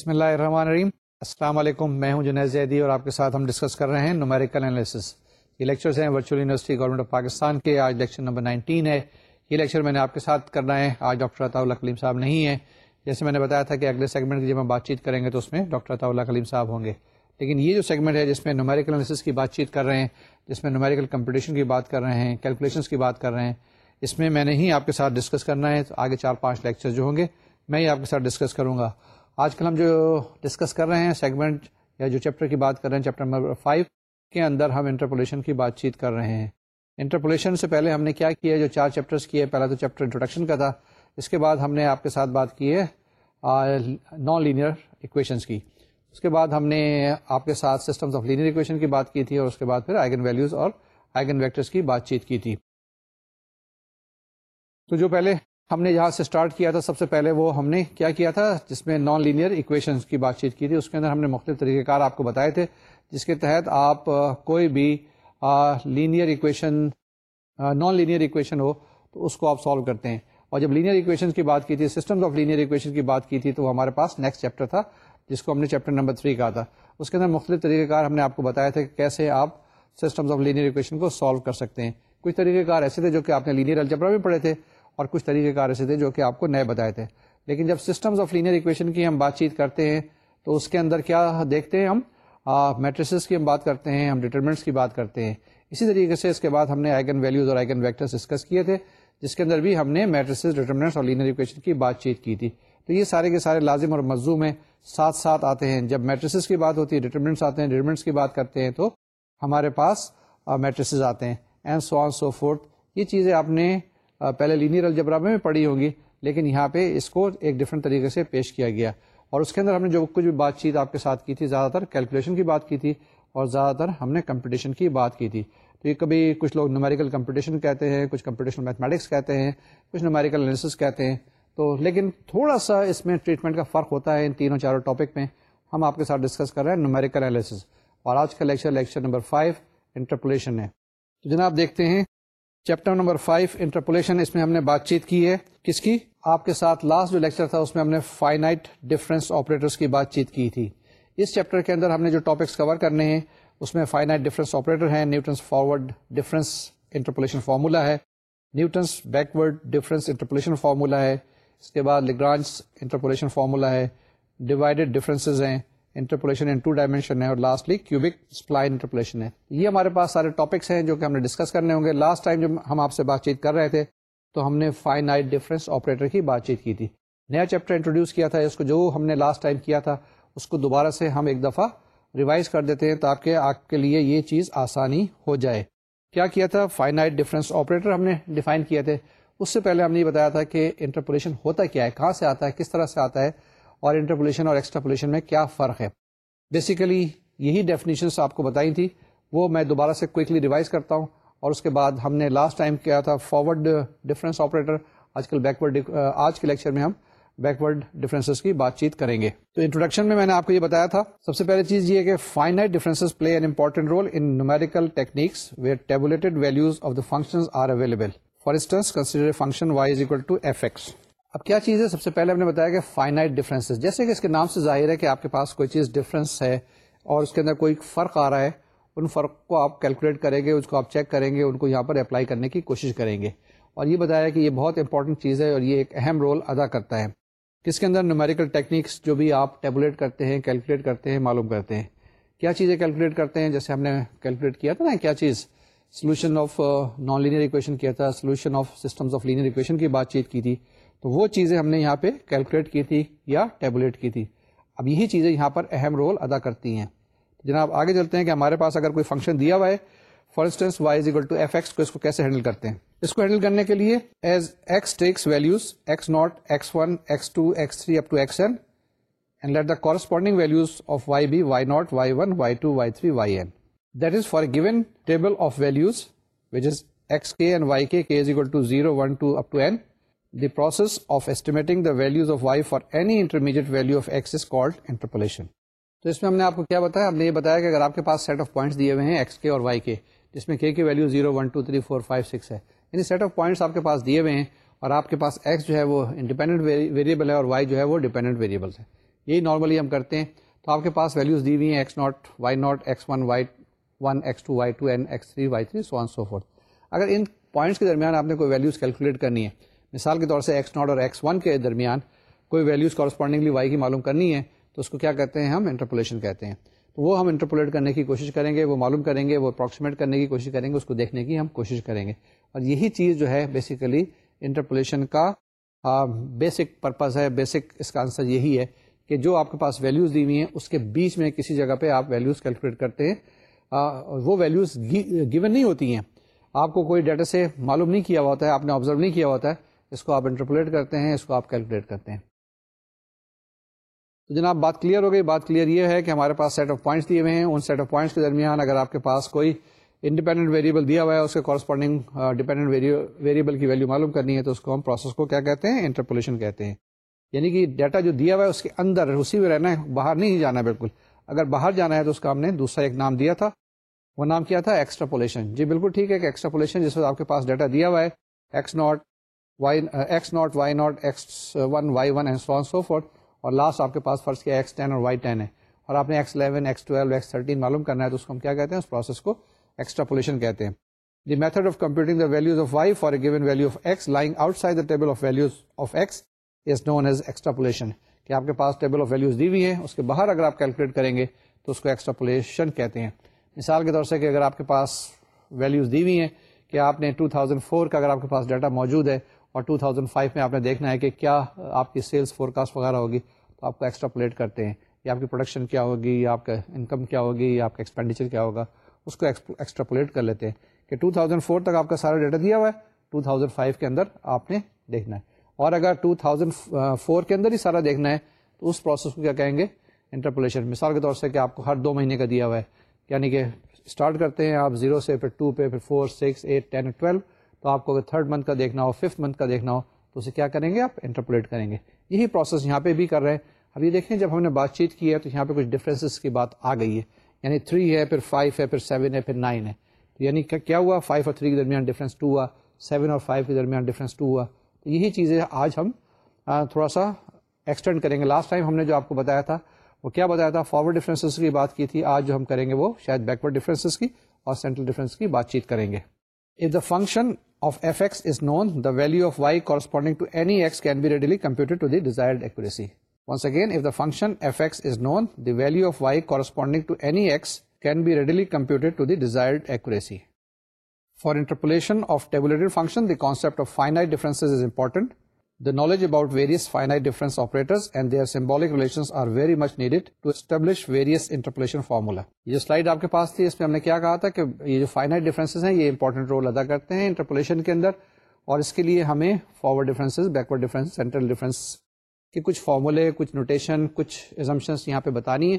بسم اللہ الرحمن الرحیم السلام علیکم میں ہوں جنید زیدی اور آپ کے ساتھ ہم ڈسکس کر رہے ہیں نومیریکل انالیسس یہ لیکچرز ہیں virtual university government of Pakistan کے آج لیکچر نمبر 19 ہے یہ لیکچر میں نے آپ کے ساتھ کرنا ہے آج ڈاکٹر عطاء اللہ کلیم صاحب نہیں ہیں جیسے میں نے بتایا تھا کہ اگلے سیگمنٹ کی جب ہم بات چیت کریں گے تو اس میں ڈاکٹر عطاء اللہ کلیم صاحب ہوں گے لیکن یہ جو سیگمنٹ ہے جس میں نومیریکل انالیسس کی بات چیت کر رہے ہیں جس میں نومیریکل کمپٹیشن کی بات کر رہے ہیں کیلکولیشنس کی بات کر رہے ہیں اس میں میں نے ہی آپ کے ساتھ ڈسکس کرنا ہے تو آگے چار پانچ لیکچر جو ہوں گے میں ہی آپ کے ساتھ ڈسکس کروں گا آج کل ہم جو ڈسکس کر رہے ہیں سیگمنٹ یا جو چیپٹر کی بات کر رہے ہیں چیپٹر نمبر فائیو کے اندر ہم انٹرپولیشن کی بات چیت کر رہے ہیں انٹرپولیشن سے پہلے ہم نے کیا کیا جو چار چیپٹرس کیے پہلا تو چیپٹر انٹروڈکشن کا تھا اس کے بعد ہم نے آپ کے ساتھ بات کی ہے نان لینئر اکویشنس کی اس کے بعد ہم نے آپ کے ساتھ سسٹمس آف لینئر اکویشن کی بات کی تھی اور اس کے بعد پھر آئگن ویلیوز اور آئگن ویکٹرس کی بات چیت کی تھی تو جو پہلے ہم نے جہاں سے اسٹارٹ کیا تھا سب سے پہلے وہ ہم نے کیا کیا تھا جس میں نان لینئر اکویشنز کی بات چیت کی تھی اس کے اندر ہم نے مختلف طریقہ کار آپ کو بتائے تھے جس کے تحت آپ کوئی بھی linear equation non linear equation ہو تو اس کو آپ سالو کرتے ہیں اور جب لینئر اکویشنز کی بات کی تھی سسٹمز آف لینئر اکویشن کی بات کی تھی تو ہمارے پاس نیکسٹ چیپٹر تھا جس کو ہم نے چیپٹر نمبر تھری کہا تھا اس کے اندر مختلف طریقہ کار ہم نے آپ کو بتایا تھا کہ کیسے آپ سسٹمز آف لینئر ایکویشن کو سالو کر سکتے ہیں کچھ طریقہ کار ایسے تھے جو کہ آپ نے لینئر الجبرا بھی پڑھے تھے اور کچھ طریقے کار ایسے تھے جو کہ آپ کو نئے بتائے تھے لیکن جب سسٹمز آف لینئر اکویشن کی ہم بات چیت کرتے ہیں تو اس کے اندر کیا دیکھتے ہیں ہم میٹریسز کی ہم بات کرتے ہیں ہم ڈیٹرمنٹس کی بات کرتے ہیں اسی طریقے سے اس کے بعد ہم نے آئگن ویلیوز اور آئگن ویکٹرس ڈسکس کیے تھے جس کے اندر بھی ہم نے میٹریسز ڈیٹرمنٹس اور لینئر اکویشن کی بات چیت کی تھی تو یہ سارے کے سارے لازم اور مزو میں ساتھ ساتھ آتے ہیں جب میٹریسز کی بات ہوتی ہے ڈیٹرمنٹس آتے ہیں ڈیٹرمنٹس کی بات کرتے ہیں تو ہمارے پاس میٹریسز آتے ہیں and so so on fourth یہ چیزیں آپ نے پہلے لینئر الجبرا میں پڑھی ہوں گی لیکن یہاں پہ اس کو ایک ڈفرنٹ طریقے سے پیش کیا گیا اور اس کے اندر ہم نے جو کچھ بھی بات چیت آپ کے ساتھ کی تھی زیادہ تر کیلکولیشن کی بات کی تھی اور زیادہ تر ہم نے کمپٹیشن کی بات کی تھی تو یہ کبھی کچھ لوگ نومیریکل کمپٹیشن کہتے ہیں کچھ کمپٹیشن میتھمیٹکس کہتے ہیں کچھ نومیریکل انالیسس کہتے ہیں تو لیکن تھوڑا سا اس میں ٹریٹمنٹ کا فرق ہوتا ہے ان تینوں چاروں ٹاپک میں ہم آپ کے ساتھ ڈسکس کر رہے ہیں نومیریکل انالیسز اور آج کا lecture lecture number five interpolation ہے تو جناب دیکھتے ہیں چیپٹر نمبر فائیو انٹرپولیشن اس میں ہم نے بات چیت کی ہے کس کی آپ کے ساتھ لاسٹ جو لیکچر تھا اس میں ہم نے فائنائٹ ڈفرینس آپریٹرس کی کی بات چیت تھی اس چیپٹر کے اندر ہم نے جو ٹاپکس کور کرنے ہیں اس میں فائنائٹ ڈفرینس آپریٹر ہیں Newton's forward difference interpolation formula ہے Newton's backward difference interpolation formula ہے اس کے بعد لگرانس انٹرپولیشن فارمولا ہے ڈیوائڈیڈ ڈفرینسز ہیں انٹرپولیشن ان ٹو ڈائمینشن ہے اور لاسٹلی کیوبک انٹرپولیشن ہے یہ ہمارے پاس سارے ٹاپکس ہیں جو کہ ہم نے ڈسکس کرنے ہوں گے لاسٹ ٹائم جب ہم آپ سے بات چیت کر رہے تھے تو ہم نے فائنائٹ ڈفرینس آپریٹر کی بات چیت کی تھی نیا چیپٹر انٹروڈیوس کیا تھا اس کو جو ہم نے لاسٹ ٹائم کیا تھا اس کو دوبارہ سے ہم ایک دفعہ ریوائز کر دیتے ہیں تاکہ آپ کے لیے یہ چیز آسانی ہو جائے کیا کیا تھا فائنائٹ ڈفرینس آپریٹر ہم نے ڈیفائن کیا تھے اس سے پہلے ہم نے یہ بتایا تھا کہ انٹرپولیشن ہوتا کیا ہے کہاں سے آتا ہے کس طرح سے آتا ہے اور انٹرپولیشن اور ایکسٹراپولیشن میں کیا فرق ہے بیسیکلی یہی ڈیفینیشنس آپ کو بتائی تھی وہ میں دوبارہ سے کوئکلی ریوائز کرتا ہوں اور اس کے بعد ہم نے لاسٹ ٹائم کیا تھا فارورڈ ڈفرینس آپریٹر آج کل بیکورڈ آج کے لیکچر میں ہم بیکورڈ ڈفرینسز کی بات چیت کریں گے تو انٹروڈکشن میں میں نے آپ کو یہ بتایا تھا سب سے پہلے چیز یہ کہ finite differences play an important role in numerical techniques where tabulated values of the functions are available for instance consider function y is equal to f x اب کیا چیز ہے سب سے پہلے ہم نے بتایا کہ فائنائٹ ڈفرینس جیسے کہ اس کے نام سے ظاہر ہے کہ آپ کے پاس کوئی چیز ڈفرینس ہے اور اس کے اندر کوئی فرق آ رہا ہے ان فرق کو آپ کیلکولیٹ کریں گے اس کو آپ چیک کریں گے ان کو یہاں پر اپلائی کرنے کی کوشش کریں گے اور یہ بتایا کہ یہ بہت امپورٹنٹ چیز ہے اور یہ ایک اہم رول ادا کرتا ہے کس اس کے اندر نیومیریکل ٹیکنیکس جو بھی آپ ٹیبولیٹ کرتے ہیں کیلکولیٹ کرتے ہیں معلوم کرتے ہیں کیا چیزیں کیلکولیٹ کرتے ہیں جیسے ہم نے کیلکولیٹ کیا تھا نا کیا چیز solution of non linear equation کیا تھا solution of systems of linear equation کی بات چیت کی تھی تو وہ چیزیں ہم نے یہاں پہ کیلکولیٹ کی تھی یا ٹیبولیٹ کی تھی اب یہی چیزیں یہاں پر اہم رول ادا کرتی ہیں جناب آگے چلتے ہیں کہ ہمارے پاس اگر کوئی فنکشن دیا ہوا ہے for instance y is equal to f x کو اس کو کیسے ہینڈل کرتے ہیں اس کو ہینڈل کرنے کے لیے as x takes values x nought x one x two x three up to x n and let the corresponding values of y be y nought y one y two y three y n that is for given table of values which is x k and y k is equal to zero one two up to n the process of estimating the values of y for any intermediate value of x is called interpolation تو اس میں ہم نے آپ کو کیا بتایا ہم نے یہ بتایا کہ اگر آپ کے پاس سیٹ آف پوائنٹس دیے ہوئے ہیں ایکس کے اور وائی کے جس میں کے کی value zero one two three four five six ہے یعنی سیٹ آف پوائنٹس آپ کے پاس دیے ہوئے ہیں اور آپ کے پاس ایکس جو ہے وہ انڈیپینڈنٹ ویریبل ہے اور وائی جو ہے وہ ڈیپینڈنٹ ویریبلس ہے یہی نارملی ہم کرتے ہیں تو آپ کے پاس ویلیوز دی ہوئی ہیں x nought y nought x one y one x two y two n x three y three so on so forth اگر ان پوائنٹس کے درمیان آپ نے کوئی ویلیوز کیلکولیٹ کرنی ہے مثال کے طور سے ایکس ناٹ اور ایکس ون کے درمیان کوئی ویلیوز کارسپونڈنگلی وائی کی معلوم کرنی ہے تو اس کو کیا کہتے ہیں ہم انٹرپولیشن کہتے ہیں تو وہ ہم انٹرپولیٹ کرنے کی کوشش کریں گے وہ معلوم کریں گے وہ اپروکسیمیٹ کرنے کی کوشش کریں گے اس کو دیکھنے کی ہم کوشش کریں گے اور یہی چیز جو ہے بیسیکلی انٹرپولیشن کا بیسک پرپز ہے بیسک اس کا آنسر یہی ہے کہ جو آپ کے پاس ویلیوز دی ہوئی ہیں اس کے بیچ میں کسی جگہ پہ آپ ویلیوز کیلکولیٹ کرتے ہیں وہ ویلیوز گیون نہیں ہوتی ہیں آپ کو کوئی ڈیٹا سے معلوم نہیں کیا ہوتا ہے آپ نے آبزرو نہیں کیا ہوتا ہے اس کو آپ انٹرپولیٹ کرتے ہیں اس کو آپ کیلکولیٹ کرتے ہیں تو جناب بات کلیئر ہو گئی بات کلیئر یہ ہے کہ ہمارے پاس سیٹ آف پوائنٹس دیے ہوئے ہیں ان سیٹ آف پوائنٹس کے درمیان اگر آپ کے پاس کوئی انڈیپینڈنٹ ویریبل دیا ہوا ہے اس کے کورسپونڈنگ ڈیپینڈنٹ ویریبل کی ویلیو معلوم کرنی ہے تو اس کو ہم پروسیس کو کیا کہتے ہیں انٹرپولیشن کہتے ہیں یعنی کہ ڈیٹا جو دیا ہوا ہے اس کے اندر اسی میں رہنا ہے باہر نہیں جانا ہے بالکل اگر باہر جانا ہے تو اس کا ہم نے دوسرا ایک نام دیا تھا وہ نام کیا تھا ایکسٹراپولیشن جی بالکل ٹھیک ہے کہ ایکسٹراپولیشن وقت آپ کے پاس ڈیٹا دیا ہوا ہے x nought y x nought y nought x one y one so on so forth اور لاسٹ آپ کے پاس فرض کیا ایکس ٹین اور وائی ٹین ہے اور آپ نے x eleven x twelve x thirteen معلوم کرنا ہے تو اس کو ہم کیا کہتے ہیں اس پروسیس کو ایکسٹرا پولیشن کہتے ہیں the method of computing the values of y for given value of x lying outside the table of values of x is known as extrapolation کہ آپ کے پاس ٹیبل آف ویلوز دی ہوئی ہیں اس کے باہر اگر آپ کیلکولیٹ کریں گے تو اس کو ایکسٹراپولیشن کہتے ہیں مثال کے طور سے کہ اگر آپ کے پاس ویلیوز دی ہوئی ہیں کہ آپ نے 2004 کا اگر آپ کے پاس ڈیٹا موجود ہے اور 2005 میں آپ نے دیکھنا ہے کہ کیا آپ کی سیلس فور کاسٹ وغیرہ ہوگی تو آپ کو ایکسٹرا پلیٹ کرتے ہیں یا آپ کی پروڈکشن کیا ہوگی یا آپ کا انکم کیا ہوگی یا آپ کا ایکسپینڈیچر کیا ہوگا اس کو ایکسٹرا پلیٹ کر لیتے ہیں کہ 2004 تک آپ کا سارا ڈیٹا دیا ہوا ہے 2005 کے اندر آپ نے دیکھنا ہے اور اگر 2004 کے اندر ہی سارا دیکھنا ہے تو اس پروسیس کو کیا کہیں گے انٹرپولیشن مثال کے طور سے کہ آپ کو ہر دو مہینے کا دیا ہوا ہے یعنی کہ اسٹارٹ کرتے ہیں آپ زیرو سے پھر ٹو پہ پھر four six eight ten twelve تو آپ کو اگر تھرڈ منتھ کا دیکھنا ہو ففتھ منتھ کا دیکھنا ہو تو اسے کیا کریں گے آپ انٹرپولیٹ کریں گے یہی پروسیس یہاں پہ بھی کر رہے ہیں اب یہ دیکھیں جب ہم نے بات چیت کی ہے تو یہاں پہ کچھ ڈفرینسز کی بات آ گئی ہے یعنی تھری ہے پھر فائیو ہے پھر سیون ہے پھر نائن ہے تو یعنی کیا ہوا فائیو اور تھری کے درمیان ڈفرینس ٹو ہوا سیون اور فائیو کے درمیان ڈفرینس ٹو ہوا تو یہی چیزیں آج ہم تھوڑا سا ایکسٹینڈ کریں گے لاسٹ ٹائم ہم نے جو آپ کو بتایا تھا وہ کیا بتایا تھا فارورڈ ڈفرینسز کی بات کی تھی آج جو ہم کریں گے وہ شاید بیکورڈ ڈفرینسز کی اور سینٹرل ڈفرینس کی بات چیت کریں گے if the function value of y corresponding compares again f the function f s is no value of y corresponding to s کی readily computed to desired accuracy فارپلیشن of table function that differences The knowledge about various various finite difference operators and their symbolic relations are very much needed to establish interpolation formula. ہیں یہ important role ادا کرتے ہیں interpolation کے اندر اور اس کے لیے ہمیں forward differences backward difference central difference کے کچھ فارمولے کچھ نوٹیشن کچھ یہاں پہ بتانی ہے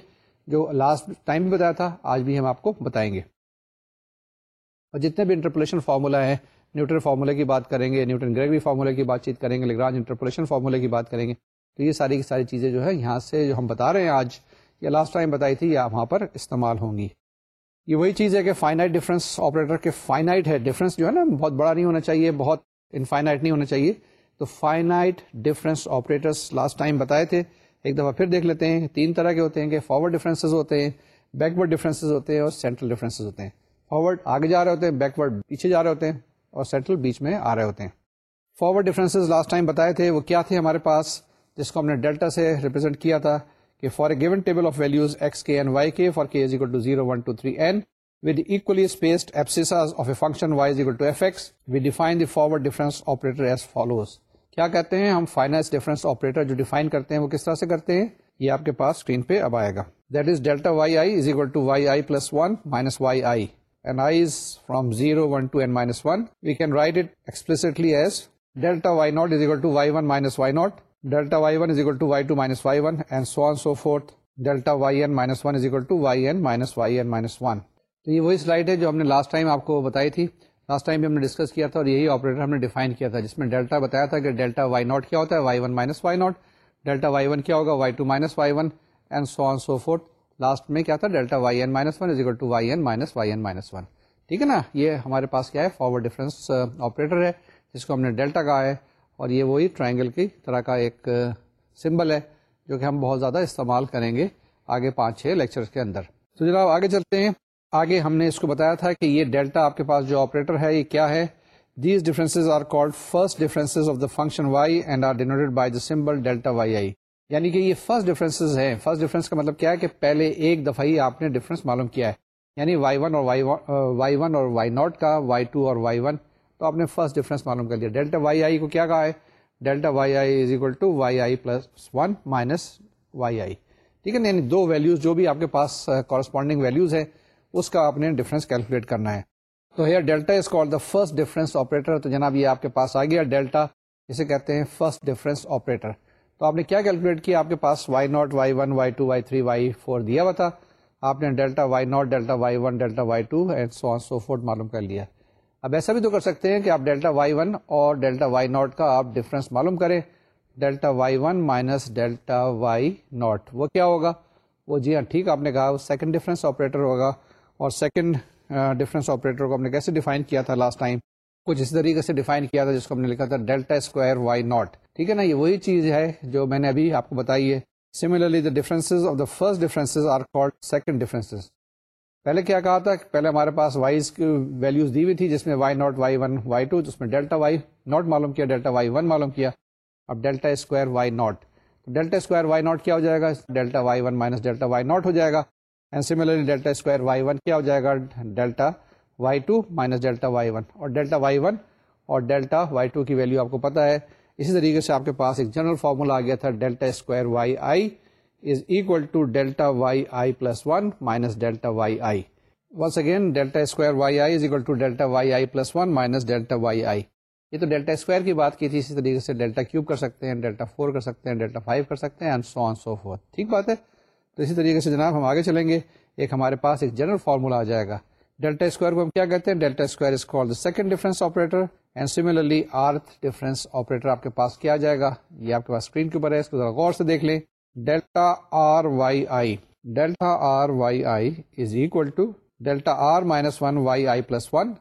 جو لاسٹ ٹائم بھی بتایا تھا آج بھی ہم آپ کو بتائیں گے اور جتنے بھی انٹرپولیشن فارمولا ہیں نیوٹن فارمولے کی بات کریں گے نیوٹن گریگری فارمولے کی بات چیت کریں گے لگراج انٹرپولیشن فارمولے کی بات کریں گے تو یہ ساری کی ساری چیزیں جو ہے یہاں سے جو ہم بتا رہے ہیں آج یا لاسٹ ٹائم بتائی تھی یا وہاں پر استعمال ہوں گی یہ وہی چیز ہے کہ فائنائٹ ڈفرینس آپریٹر کے فائنائٹ ہے ڈفرینس جو ہے نا بہت بڑا نہیں ہونا چاہیے بہت انفائنائٹ نہیں ہونا چاہیے تو finite difference operators last time بتائے تھے ایک دفعہ پھر دیکھ لیتے ہیں تین طرح کے ہوتے ہیں کہ فارورڈ ڈفرینسز ہوتے ہیں بیکورڈ ڈفرینسز ہوتے ہیں اور سینٹرل ڈفرینسز ہوتے ہیں فارورڈ آگے جا رہے ہوتے ہیں بیکورڈ پیچھے جا رہے ہوتے ہیں اور سیٹل بیچ میں آ رہے ہوتے ہیں فارورڈ ڈفرینس لاسٹ ٹائم بتائے تھے وہ کیا تھے ہمارے پاس جس کو ہم نے ڈیلٹا سے ریپرزینٹ کیا تھا کہ for a given table of values x k and y k for k is equal to zero one two three n with equally spaced abscissas of a function y is equal to f x we define the forward difference operator as follows کیا کہتے ہیں ہم finite difference operator جو define کرتے ہیں وہ کس طرح سے کرتے ہیں یہ آپ کے پاس اسکرین پہ اب آئے گا that is delta y i is equal to y i plus one minus y i یہ وہی سلائڈ ہے جو ہم نے لاسٹ ٹائم آپ کو بتائی تھی لاسٹ ٹائم بھی ہم نے ڈسکس کیا تھا اور یہی آپریٹر ہم نے ڈیفائن کیا تھا جس میں ڈیلٹا بتایا تھا کہ ڈیلٹا وائی ناٹ کیا ہوتا ہے y one minus y nought delta y one کیا ہوگا y two minus y one and so on so forth last میں کیا تھا delta y n minus one to y y n n minus minus one ٹھیک ہے نا یہ ہمارے پاس کیا ہے فارورڈ ڈفرینس آپریٹر ہے جس کو ہم نے ڈیلٹا کہا ہے اور یہ وہی ٹرائنگل کی طرح کا ایک سمبل uh, ہے جو کہ ہم بہت زیادہ استعمال کریں گے آگے پانچ چھ لیکچر کے اندر تو جناب آگے چلتے ہیں آگے ہم نے اس کو بتایا تھا کہ یہ ڈیلٹا آپ کے پاس جو آپریٹر ہے یہ کیا ہے these differences are called first difference of the function y and are denoted by the symbol delta y i یعنی کہ یہ فرسٹ ڈفرینسز ہیں فرسٹ ڈفرینس کا مطلب کیا ہے کہ پہلے ایک دفعہ ہی آپ نے ڈفرینس معلوم کیا ہے یعنی وائی ون اور وائی ون اور وائی ناٹ کا وائی ٹو اور وائی ون تو آپ نے فرسٹ ڈفرینس معلوم کر لیا ڈیلٹا وائی آئی کو کیا کہا ہے delta y i is equal to y i plus one minus y i ٹھیک ہے نا یعنی دو ویلوز جو بھی آپ کے پاس کارسپونڈنگ ویلوز ہے اس کا آپ نے ڈفرینس کیلکولیٹ کرنا ہے تو here delta is call the first difference operator تو جناب یہ آپ کے پاس آ گیا ڈیلٹا جسے کہتے ہیں فرسٹ ڈفرینس آپریٹر تو آپ نے کیا کیلکولیٹ کیا آپ کے پاس y nought y one y two y three y four دیا ہوا تھا آپ نے delta y nought delta y one delta y two and so so forth معلوم کر لیا اب ایسا بھی تو کر سکتے ہیں کہ آپ ڈیلٹا وائی ون اور ڈیلٹا وائی ناٹ کا آپ ڈفرینس معلوم کریں delta y one minus delta y nought وہ کیا ہوگا وہ جی ہاں ٹھیک آپ نے کہا سیکنڈ ڈفرینس آپریٹر ہوگا اور سیکنڈ ڈفرینس آپریٹر کو ہم نے کیسے ڈیفائن کیا تھا لاسٹ ٹائم کچھ اسی طریقے سے ڈیفائن کیا تھا جس کو ہم نے لکھا تھا ڈیلٹا اسکوائر وائی ناٹ ٹھیک ہے نا یہ وہی چیز ہے جو میں نے ابھی آپ کو بتائی ہے similarly the similarities of the first difference are called second پہلے کیا کہا تھا پہلے ہمارے پاس وائیز کی ویلوز دی ہوئی تھی جس میں y nought y one y two جس میں ڈیلٹا وائی ناٹ معلوم کیا ڈیلٹا وائی ون معلوم کیا اب delta square y nought delta square y nought کیا ہو جائے گا delta y one minus delta y nought ہو جائے گا and similarly delta square y one کیا ہو جائے گا delta y two minus delta y one اور ڈیلٹا وائی ون اور delta y two کی ویلو آپ کو پتا ہے اسی طریقے سے آپ کے پاس ایک جنرل فارمولا آ گیا تھا delta square y i is equal to delta y i plus one minus delta y i once again delta square y i is equal to delta y i plus one minus delta y i یہ تو delta square کی بات کی تھی اسی طریقے سے delta cube کر سکتے ہیں ڈیلٹا فور کر سکتے ہیں ڈیلٹا فائیو کر سکتے ہیں سو سو آن فور ٹھیک بات ہے تو اسی طریقے سے جناب ہم آگے چلیں گے ایک ہمارے پاس ایک جنرل فارمولا آ جائے گا ڈیلٹا اسکوائر کو ہم کیا کہتے ہیں delta square is call the second difference operator and similarly rth difference operator آپ کے پاس کیا جائے گا یہ آپ کے پاس اسکرین کے اوپر ہے اس کو ذرا غور سے دیکھ لیں delta r y i delta r y i is equal to delta r minus one y i plus one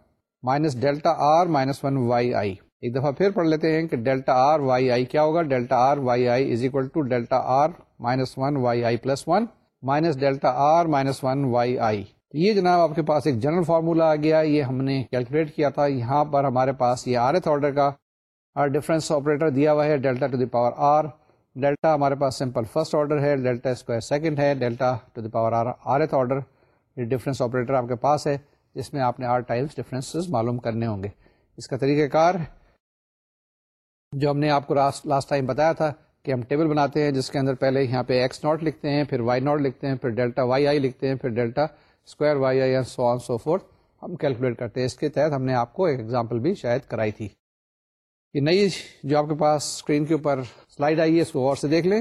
minus delta r minus one y i ایک دفعہ پھر پڑھ لیتے ہیں کہ ڈیلٹا آر وائی آئی کیا ہوگا delta r y i is equal to delta r minus one y i plus one minus delta r minus one y i تو یہ جناب آپ کے پاس ایک جنرل فارمولا آ گیا یہ ہم نے کیلکولیٹ کیا تھا یہاں پر ہمارے پاس یہ آر ایتھ آرڈر کا ڈفرینس آپریٹر دیا ہوا ہے delta to the power r delta ہمارے پاس سمپل فرسٹ آرڈر ہے ڈیلٹا اسکوائر سیکنڈ ہے delta to the power r rth order یہ ڈفرینس آپریٹر آپ کے پاس ہے جس میں آپ نے آر ٹائمس ڈفرینسز معلوم کرنے ہوں گے اس کا طریقہ کار جو ہم نے آپ کو لاسٹ ٹائم بتایا تھا کہ ہم ٹیبل بناتے ہیں جس کے اندر پہلے یہاں پہ ایکس ناٹ لکھتے ہیں پھر وائی ناٹ لکھتے ہیں پھر ڈیلٹا وائی آئی لکھتے ہیں پھر delta square y i so on so forth ہم کیلکولیٹ کرتے ہیں اس کے تحت ہم نے آپ کو ایک ایگزامپل بھی شاید کرائی تھی یہ نئی جو آپ کے پاس اسکرین کے اوپر سلائڈ آئی ہے اس کو غور سے دیکھ لیں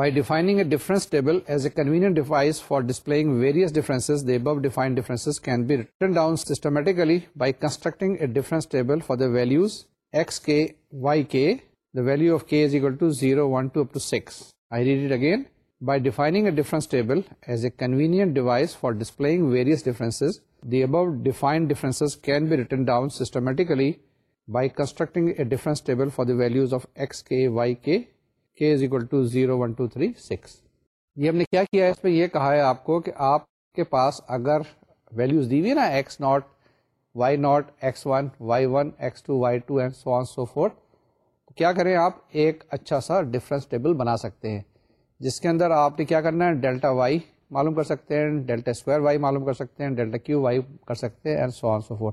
by defining a difference table as a convenient device for displaying various differences the above define differences can be written down systematically by constructing a difference table for the values x k y k the value of k is equal to zero one two up to six I read it again by defining a difference table as a convenient device for display can be written down six یہ ہم نے کیا کیا ہے اس پہ یہ کہا ہے آپ کو کہ آپ کے پاس اگر ویلوز دی ہوئی نا x nought y nought x one y one x two y two so so forth تو کیا کریں آپ ایک اچھا سا ڈفرینس ٹیبل بنا سکتے ہیں جس کے اندر آپ نے کیا کرنا ہے ڈیلٹا وائی معلوم کر سکتے ہیں ڈیلٹا اسکوائر وائی معلوم کر سکتے ہیں ڈیلٹا کیو وائی کر سکتے ہیں and so on so four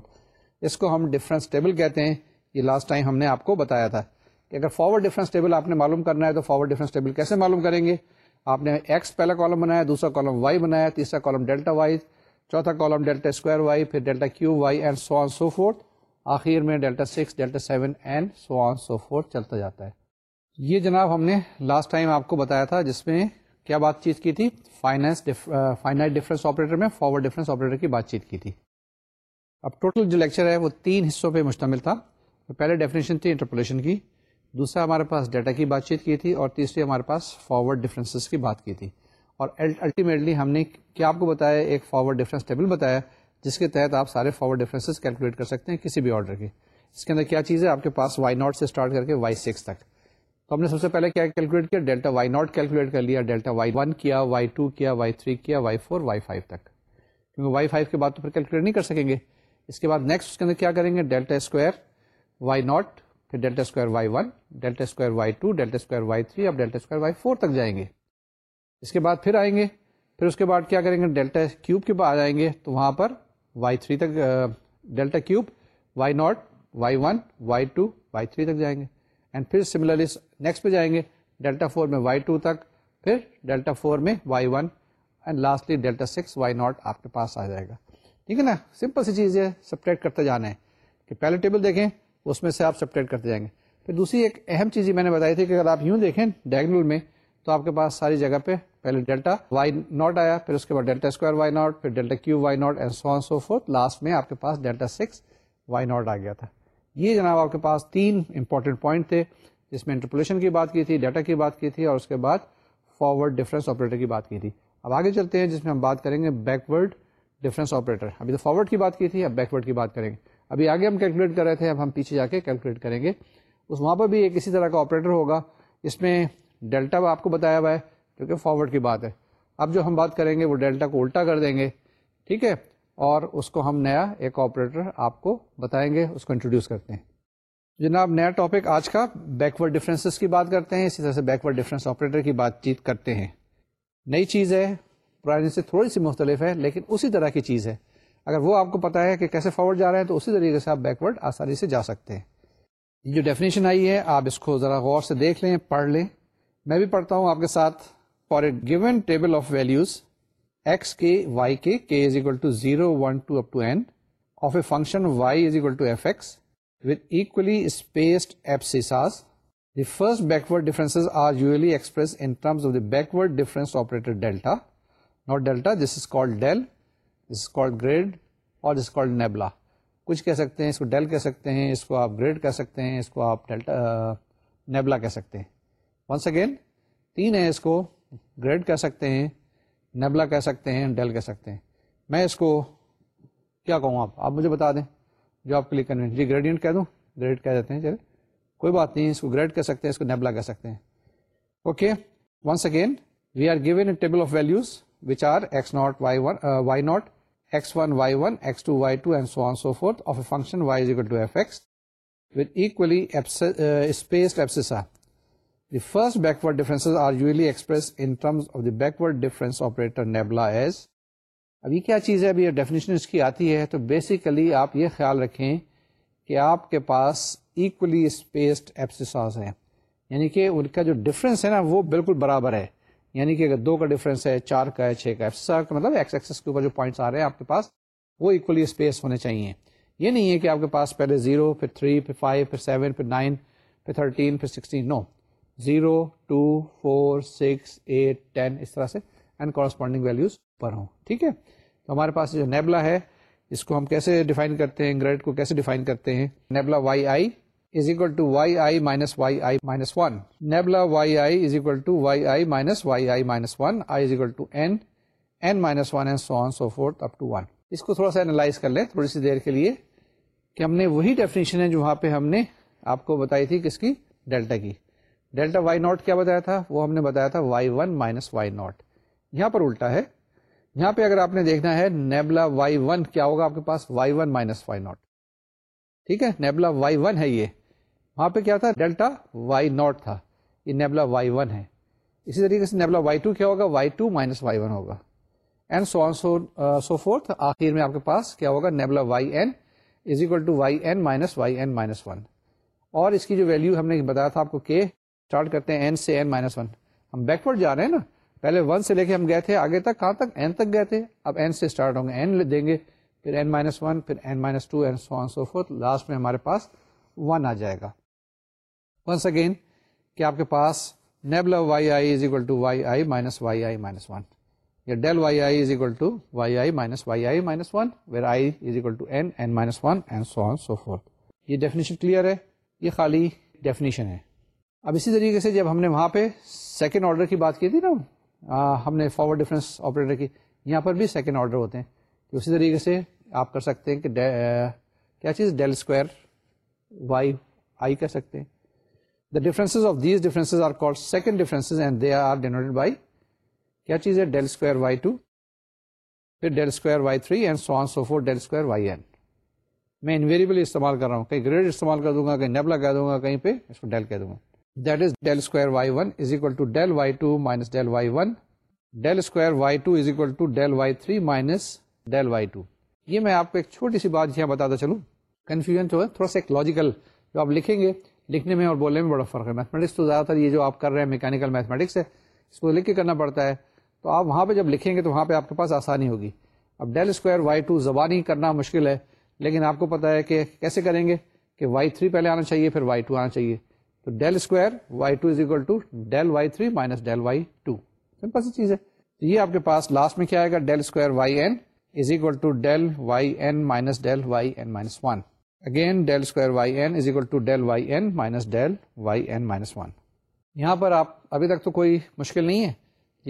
اس کو ہم ڈفرینس ٹیبل کہتے ہیں یہ لاسٹ ٹائم ہم نے آپ کو بتایا تھا کہ اگر فارورڈ ڈفرینس ٹیبل آپ نے معلوم کرنا ہے تو فارورڈ ڈفرینس ٹیبل کیسے معلوم کریں گے آپ نے ایکس پہلا کالم بنایا دوسرا کالم وائی بنایا تیسرا کالم ڈیلٹا وائی چوتھا کالم ڈیلٹا اسکوائر وائی پھر delta cube y and so on so forth آخر میں delta six delta seven and so on so forth چلتا جاتا ہے یہ جناب ہم نے لاسٹ ٹائم آپ کو بتایا تھا جس میں کیا بات چیت کی تھی فائنینس فائنائٹ ڈفرینس آپریٹر میں فارورڈ ڈفرینس آپریٹر کی بات چیت کی تھی اب ٹوٹل جو لیکچر ہے وہ تین حصوں پہ مشتمل تھا پہلے ڈیفینیشن تھی انٹرپولیشن کی دوسرا ہمارے پاس ڈیٹا کی بات چیت کی تھی اور تیسری ہمارے پاس فارورڈ ڈفرینسز کی بات کی تھی اور الٹیمیٹلی ہم نے کیا آپ کو بتایا ایک فارورڈ ڈفرینس ٹیبل بتایا جس کے تحت آپ سارے فارورڈ ڈفرینسز کیلکولیٹ کر سکتے ہیں کسی بھی آرڈر کے اس کے اندر کیا چیز ہے آپ کے پاس وائی ناٹ سے اسٹارٹ کر کے وائی سکس تک تو ہم نے سب سے پہلے کیا کیلکولیٹ کیا ڈیلٹا وائی ناٹ کیلکولیٹ کر لیا ڈیلٹا وائی ون کیا وائی ٹو کیا وائی تھری کیا وائی فور وائی فائیو تک کیونکہ وائی فائیو کے بعد تو پھر کیلکولیٹ نہیں کر سکیں گے اس کے بعد نیکسٹ اس کے اندر کیا کریں گے ڈیلٹا اسکوائر وائی ناٹ پھر delta square y one delta square y two delta square y three اب ڈیلٹا اسکوائر وائی فور تک جائیں گے اس کے بعد پھر آئیں گے پھر اس کے بعد کیا کریں گے ڈیلٹا کیوب کے بعد آئیں گے تو وہاں پر وائی تھری تک delta cube y nought y one y two y three تک جائیں گے اینڈ پھر سملرلی نیکسٹ پہ جائیں گے ڈیلٹا فور میں وائی ٹو تک پھر ڈیلٹا فور میں y one and lastly delta six y nought آپ کے پاس آ جائے گا ٹھیک ہے نا سمپل سی چیز ہے سپریٹ کرتے جانا ہے کہ پہلے ٹیبل دیکھیں اس میں سے آپ سپریٹ کرتے جائیں گے پھر دوسری ایک اہم چیز میں نے بتائی تھی کہ اگر آپ یوں دیکھیں ڈائگنل میں تو آپ کے پاس ساری جگہ پہ پہلے ڈیلٹا وائی ناٹ آیا پھر اس کے بعد ڈیلٹا اسکوائر وائی ناٹ پھر delta cube y nought and so so forth last میں آپ کے پاس ڈیلٹا سکس وائی ناٹ آ گیا تھا یہ جناب آپ کے پاس تین امپورٹینٹ پوائنٹ تھے جس میں انٹرپولیشن کی بات کی تھی ڈیٹا کی بات کی تھی اور اس کے بعد فارورڈ ڈفرینس آپریٹر کی بات کی تھی اب آگے چلتے ہیں جس میں ہم بات کریں گے بیکورڈ ڈفرینس آپریٹر ابھی تو فارورڈ کی بات کی تھی اب بیکورڈ کی بات کریں گے ابھی آگے ہم کیلکولیٹ کر رہے تھے اب ہم پیچھے جا کے کیلکولیٹ کریں گے اس وہاں پر بھی ایک اسی طرح کا آپریٹر ہوگا جس میں ڈیلٹا بھی آپ کو بتایا ہوا ہے کیونکہ فارورڈ کی بات ہے اب جو ہم بات کریں گے وہ ڈیلٹا کو الٹا کر دیں گے ٹھیک ہے اور اس کو ہم نیا ایک آپریٹر آپ کو بتائیں گے اس کو انٹروڈیوس کرتے ہیں جناب نیا ٹاپک آج کا بیکورڈ ڈفرینسز کی بات کرتے ہیں اسی طرح سے بیکورڈ ڈفرینس آپریٹر کی بات چیت کرتے ہیں نئی چیز ہے پرانی سے تھوڑی سی مختلف ہے لیکن اسی طرح کی چیز ہے اگر وہ آپ کو پتا ہے کہ کیسے فارورڈ جا رہے ہیں تو اسی طریقے سے آپ بیکورڈ آسانی سے جا سکتے ہیں یہ جو ڈیفینیشن آئی ہے آپ اس کو ذرا غور سے دیکھ لیں پڑھ لیں میں بھی پڑھتا ہوں آپ کے ساتھ for a given table of values x k y k k is equal to zero one two up to n of a function y is equal to f x with equally spaced abscissas, the first backward differences are usually expressed in terms of the backward difference operator delta, not delta, this is called del, this is called grid, or this is called nebula. کچھ کہہ سکتے ہیں اس کو del کہہ سکتے ہیں اس کو آپ گریڈ کہہ سکتے ہیں اس کو آپ ڈیلٹا نیبلا کہہ سکتے ہیں ونس اگین تین ہے اس کو گریڈ کہہ سکتے ہیں نیبلا کہہ سکتے ہیں ڈیل کہہ سکتے ہیں میں اس کو کیا کہوں آپ آپ مجھے بتا دیں جو آپ کے لیے کنوینس جی گریڈینٹ کہہ دوں گریڈ کہہ دیتے ہیں چلے کوئی بات نہیں اس کو گریڈ کہہ سکتے ہیں اس کو نیبلا کہہ سکتے ہیں okay once again we are given a table of values which are x nought y one y nought x one y one x two y two and so on so forth of a function y is equal to f x with equally spaced abscissa the first backward difference are usually expressed in terms of the backward difference operator nabla as ابھی کیا چیز ہے ابھی definition اس کی آتی ہے تو basically آپ یہ خیال رکھیں کہ آپ کے پاس ایکولی اسپیسڈ ایپسیساز ہیں یعنی کہ ان کا جو ڈفرینس ہے نا وہ بالکل برابر ہے یعنی کہ اگر دو کا ڈفرینس ہے چار کا ہے چھ کا کا مطلب ایکس ایکسس کے اوپر جو پوائنٹس آ رہے ہیں آپ کے پاس وہ ایکولی اسپیس ہونے چاہیے یہ نہیں ہے کہ آپ کے پاس پہلے زیرو پھر تھری پھر فائیو پھر سیون پھر نائن پھر تھرٹین پھر سکسٹین نو zero two four six eight ten اس طرح سے اینڈ کورسپونڈنگ ویلوز پر ہوں ٹھیک ہے ہمارے پاس جو نیبلا ہے اس کو ہم کیسے ڈیفائن کرتے ہیں گریڈ کو کیسے ڈیفائن کرتے ہیں nabla y i is equal to y i minus y i minus one nabla y i is equal to y i minus y i minus one i is equal to two n n minus one one and so so up اس کو تھوڑا سا analyse کر لیں تھوڑی سی دیر کے لیے کہ ہم نے وہی ڈیفینیشن ہے جو وہاں پہ ہم نے آپ کو بتائی تھی کس کی ڈیلٹا کی ڈیلٹا وائی ناٹ کیا بتایا تھا وہ ہم نے بتایا تھا y one minus y naught یہاں پر الٹا ہے یہاں پہ اگر آپ نے دیکھنا ہے نیبلا وائی ون کیا ہوگا آپ کے پاس y one minus y nought ٹھیک ہے نیبلا وائی ون ہے یہ وہاں پہ کیا تھا ڈیلٹا وائی ناٹ تھا یہ نیبلا وائی ون ہے اسی طریقے سے نیبلا وائی ٹو کیا ہوگا y two minus y one ہوگا and so so so forth آخر میں آپ کے پاس کیا ہوگا nabla y n is equal to y n minus y n minus one اور اس کی جو ویلو ہم نے بتایا تھا آپ کو کے اسٹارٹ کرتے ہیں این سے این مائنس ون ہم بیکورڈ جا رہے ہیں نا پہلے ون سے لے کے ہم گئے تھے آگے تک کہاں تک این تک گئے تھے اب این سے اسٹارٹ ہوں گے این دیں گے پھر این مائنس ون پھر n minus two n so on so forth last میں ہمارے پاس ون آ جائے گا ونس اگین کہ آپ کے پاس nabla y i is equal to y i minus y i minus one یا del y i is equal to y i minus y i minus one where i is equal to n n minus one so on so forth یہ definition clear ہے یہ خالی definition ہے اب اسی طریقے سے جب ہم نے وہاں پہ سیکنڈ آرڈر کی بات کی تھی نا ہم نے فارورڈ آپریٹر کی یہاں پر بھی سیکنڈ آرڈر ہوتے ہیں تو اسی طریقے سے آپ کر سکتے ہیں کہ کیا چیز ڈیل اسکوائر وائی آئی کر سکتے ہیں the differences of these differences are call second differences and they are denoted by کیا چیز ہے ڈیل اسکوائر وائی ٹو پھر del square y three and so on so forth del square y n میں invariably استعمال کر رہا ہوں کہیں گریڈ استعمال کر دوں گا کہیں نیبلا کہہ دوں گا کہیں پہ اس کو ڈیل کہہ دوں گا that is del square y one is equal to del y two minus del y one del square y two is equal to del y three minus del y two یہ میں آپ کو ایک چھوٹی سی بات یہاں بتاتا چلوں کنفیوژن جو ہے تھوڑا سا ایک لاجیکل جو آپ لکھیں گے لکھنے میں اور بولنے میں بڑا فرق ہے میتھمیٹکس تو زیادہ تر یہ جو آپ کر رہے ہیں میکینیکل میتھمیٹکس ہے اس کو لکھ کے کرنا پڑتا ہے تو آپ وہاں پہ جب لکھیں گے تو وہاں پہ آپ کے پاس آسانی ہوگی اب ڈیل اسکوائر وائی ٹو زبانی کرنا مشکل ہے لیکن آپ کو پتا ہے کہ کیسے کریں گے کہ وائی تھری پہلے آنا چاہیے پھر وائی ٹو آنا چاہیے تو del square y two is equal to del y three minus del y two simple سی چیز ہے تو یہ آپ کے پاس لاسٹ میں کیا آئے گا del square y n is equal to del y n minus del y n minus one again del square y n is equal to del y n minus del y n minus one یہاں پر آپ ابھی تک تو کوئی مشکل نہیں ہے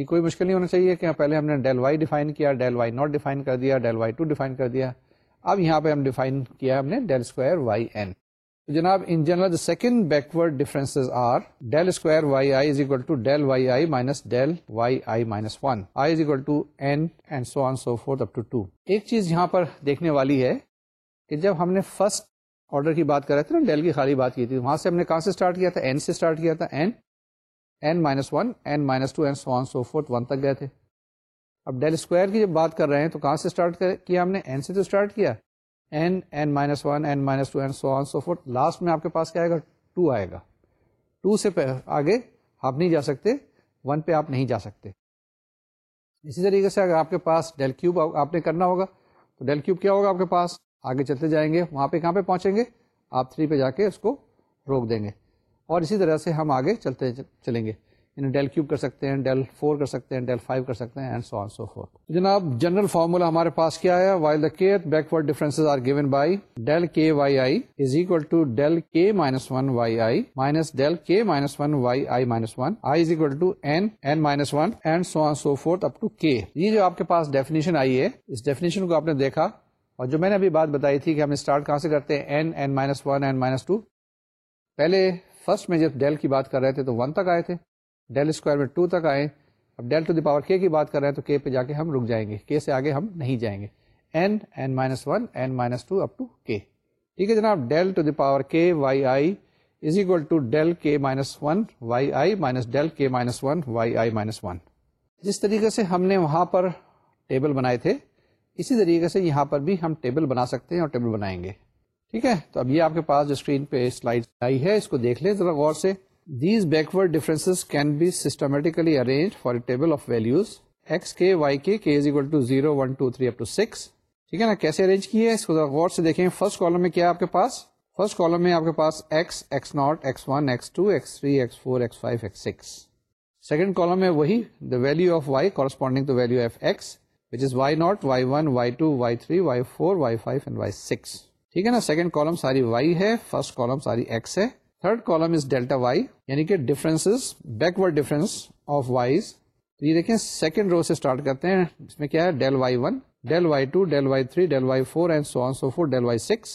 یہ کوئی مشکل نہیں ہونا چاہیے کہ پہلے ہم نے ڈیل وائی ڈیفائن کیا ڈیل وائی ناٹ ڈیفائن کر دیا ڈیل وائی ٹو ڈیفائن کر دیا اب یہاں پہ ہم ڈیفائن کیا ہم نے ڈیل اسکوائر وائی این جناب in general second backward difference are del square y i is equal to del y i minus del y i minus one i is equal to n and so on so forth up to two ایک چیز یہاں پر دیکھنے والی ہے کہ جب ہم نے فرسٹ آرڈر کی بات کر رہے تھے نا ڈیل کی خالی بات کی تھی وہاں سے ہم نے کہاں سے اسٹارٹ کیا تھا این سے اسٹارٹ کیا تھا n n minus one n minus two n so on so forth one تک گئے تھے اب ڈیل اسکوائر کی جب بات کر رہے ہیں تو کہاں سے اسٹارٹ کیا ہم نے این سے تو اسٹارٹ کیا n n minus one n minus two n so on so forth last میں آپ کے پاس کیا آئے گا ٹو آئے گا ٹو سے آگے آپ نہیں جا سکتے ون پہ آپ نہیں جا سکتے اسی طریقے سے اگر آپ کے پاس ڈیل کیوب آپ نے کرنا ہوگا تو ڈیل کیوب کیا ہوگا آپ کے پاس آگے چلتے جائیں گے وہاں پہ کہاں پہ پہنچیں گے آپ تھری پہ جا کے اس کو روک دیں گے اور اسی طرح سے ہم آگے چلتے چلیں گے یعنی ڈیل کیوب کر سکتے ہیں ڈیل فور کر سکتے ہیں ڈیل فائیو کر سکتے ہیں so on, so جناب جنرل فارمولا ہمارے پاس کیا ہے while the kth backward difference are given by del k y i is equal to del k minus one y i minus del k minus one y i minus one i is equal to n n minus one and so on so forth up to k یہ جو آپ کے پاس definition آئی ہے اس definition کو آپ نے دیکھا اور جو میں نے ابھی بات بتائی تھی کہ ہم اسٹارٹ کہاں سے کرتے ہیں n n minus one n minus two پہلے فرسٹ میں جب ڈیل کی بات کر رہے تھے تو ون تک آئے تھے ڈیل اسکوائر میں ٹو تک آئیں اب ڈیل ٹو دی پاور کے کی بات کر رہے ہیں تو کے پہ جا کے ہم رک جائیں گے کے سے آگے ہم نہیں جائیں گے n n minus one n minus two up to k ٹھیک ہے جناب del to the power k y i is equal to del k minus one y i minus del k minus one y i minus one جس طریقے سے ہم نے وہاں پر table بنائے تھے اسی طریقے سے یہاں پر بھی ہم ٹیبل بنا سکتے ہیں اور ٹیبل بنائیں گے ٹھیک ہے تو اب یہ آپ کے پاس جو اسکرین پہ سلائڈ آئی ہے اس کو دیکھ لیں ذرا غور سے these backward difference can be systematically arrange for all of values x کے وائی کے نا کیسے ارینج کی ہے اس کو ذرا غور سے دیکھیں فرسٹ کالم میں کیا آپ کے پاس فرسٹ کالم میں آپ کے پاس سیکنڈ کالم میں وہی the value of y corresponding to y nought y one y two y three y four y five y six column ساری وائی ہے فرسٹ کالم ساری ایکس ہے third column is delta y یعنی کہ difference backward difference of y's تو یہ دیکھیں second row سے اسٹارٹ کرتے ہیں اس میں کیا ہے del y one del y two del y three del y four and so on so forth del y six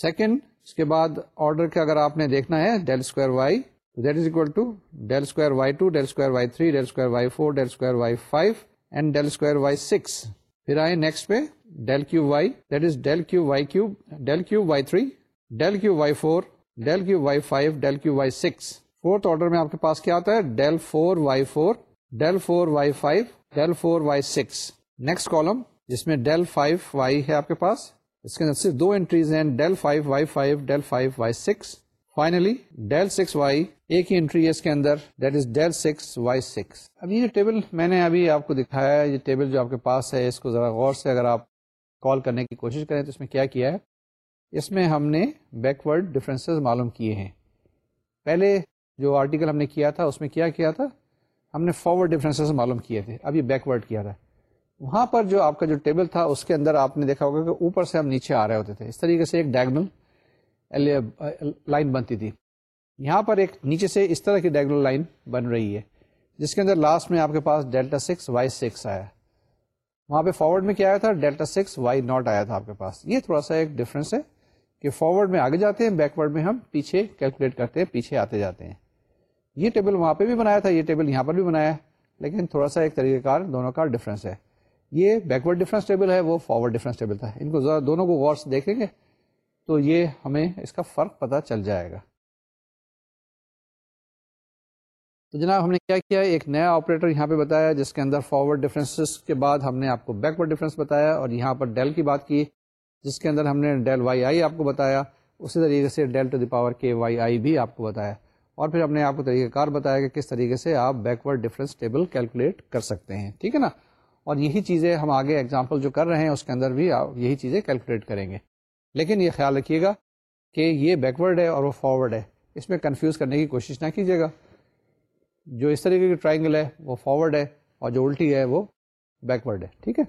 second اس کے بعد آرڈر کا اگر آپ نے دیکھنا ہے del square y that is equal to del square y two del square y three del square y four del square y five and del square y six پھر آئے نیکسٹ پہ del cube y that is del cube y cube del cube y three del cube y four del cube y five del cube y six fourth order میں آپ کے پاس کیا آتا ہے del four y four del four y five del four y six next column جس میں deal five Y ہے آپ کے پاس اس کے اندر صرف دو انٹریز ہیں del five y five del five y six finally del six y ایک ہی انٹری ہے اس کے اندر that is del six y six اب یہ ٹیبل میں نے ابھی آپ کو دکھایا ہے یہ ٹیبل جو آپ کے پاس ہے اس کو ذرا غور سے اگر آپ کال کرنے کی کوشش کریں تو اس میں کیا کیا ہے اس میں ہم نے بیکورڈ ڈفرینسز معلوم کیے ہیں پہلے جو آرٹیکل ہم نے کیا تھا اس میں کیا کیا تھا ہم نے فارورڈ ڈفرینس معلوم کیے تھے اب یہ بیکورڈ کیا تھا وہاں پر جو آپ کا جو ٹیبل تھا اس کے اندر آپ نے دیکھا ہوگا کہ اوپر سے ہم نیچے آ رہے ہوتے تھے اس طریقے سے ایک ڈائگنل لائن بنتی تھی یہاں پر ایک نیچے سے اس طرح کی ڈائگنل لائن بن رہی ہے جس کے اندر لاسٹ میں آپ کے پاس ڈیلٹا سکس وائی سکس آیا وہاں پہ فارورڈ میں کیا آیا تھا ڈیلٹا سکس وائی ناٹ آیا تھا آپ کے پاس یہ تھوڑا سا ایک ڈفرینس ہے کہ فارورڈ میں آگے جاتے ہیں بیکورڈ میں ہم پیچھے کیلکولیٹ کرتے ہیں پیچھے آتے جاتے ہیں یہ ٹیبل وہاں پہ بھی بنایا تھا یہ ٹیبل یہاں پر بھی بنایا ہے لیکن تھوڑا سا ایک طریقہ کار دونوں کا ڈفرینس ہے یہ بیکورڈ ڈفرینس ٹیبل ہے وہ فارورڈ ڈفرینس ٹیبل تھا ان کو ذرا دونوں کو غور سے دیکھیں گے تو یہ ہمیں اس کا فرق پتہ چل جائے گا تو جناب ہم نے کیا کیا ایک نیا آپریٹر یہاں پہ بتایا جس کے اندر فارورڈ ڈفرینس کے بعد ہم نے آپ کو بیکورڈ ڈفرینس بتایا اور یہاں پر ڈیل کی بات کی جس کے اندر ہم نے ڈیل وائی آئی آپ کو بتایا اسی طریقے سے ڈیل ٹو دی پاور کے وائی آئی بھی آپ کو بتایا اور پھر ہم نے آپ کو طریقہ کار بتایا کہ کس طریقے سے آپ بیکورڈ ڈفرینس ٹیبل کیلکولیٹ کر سکتے ہیں ٹھیک ہے نا اور یہی چیزیں ہم آگے اگزامپل جو کر رہے ہیں اس کے اندر بھی آپ یہی چیزیں کیلکولیٹ کریں گے لیکن یہ خیال رکھیے گا کہ یہ بیکورڈ ہے اور وہ فارورڈ ہے اس میں کنفیوز کرنے کی کوشش نہ کیجیے گا جو اس طریقے کی ٹرائنگل ہے وہ فارورڈ ہے اور جو الٹی ہے وہ بیکورڈ ہے ٹھیک ہے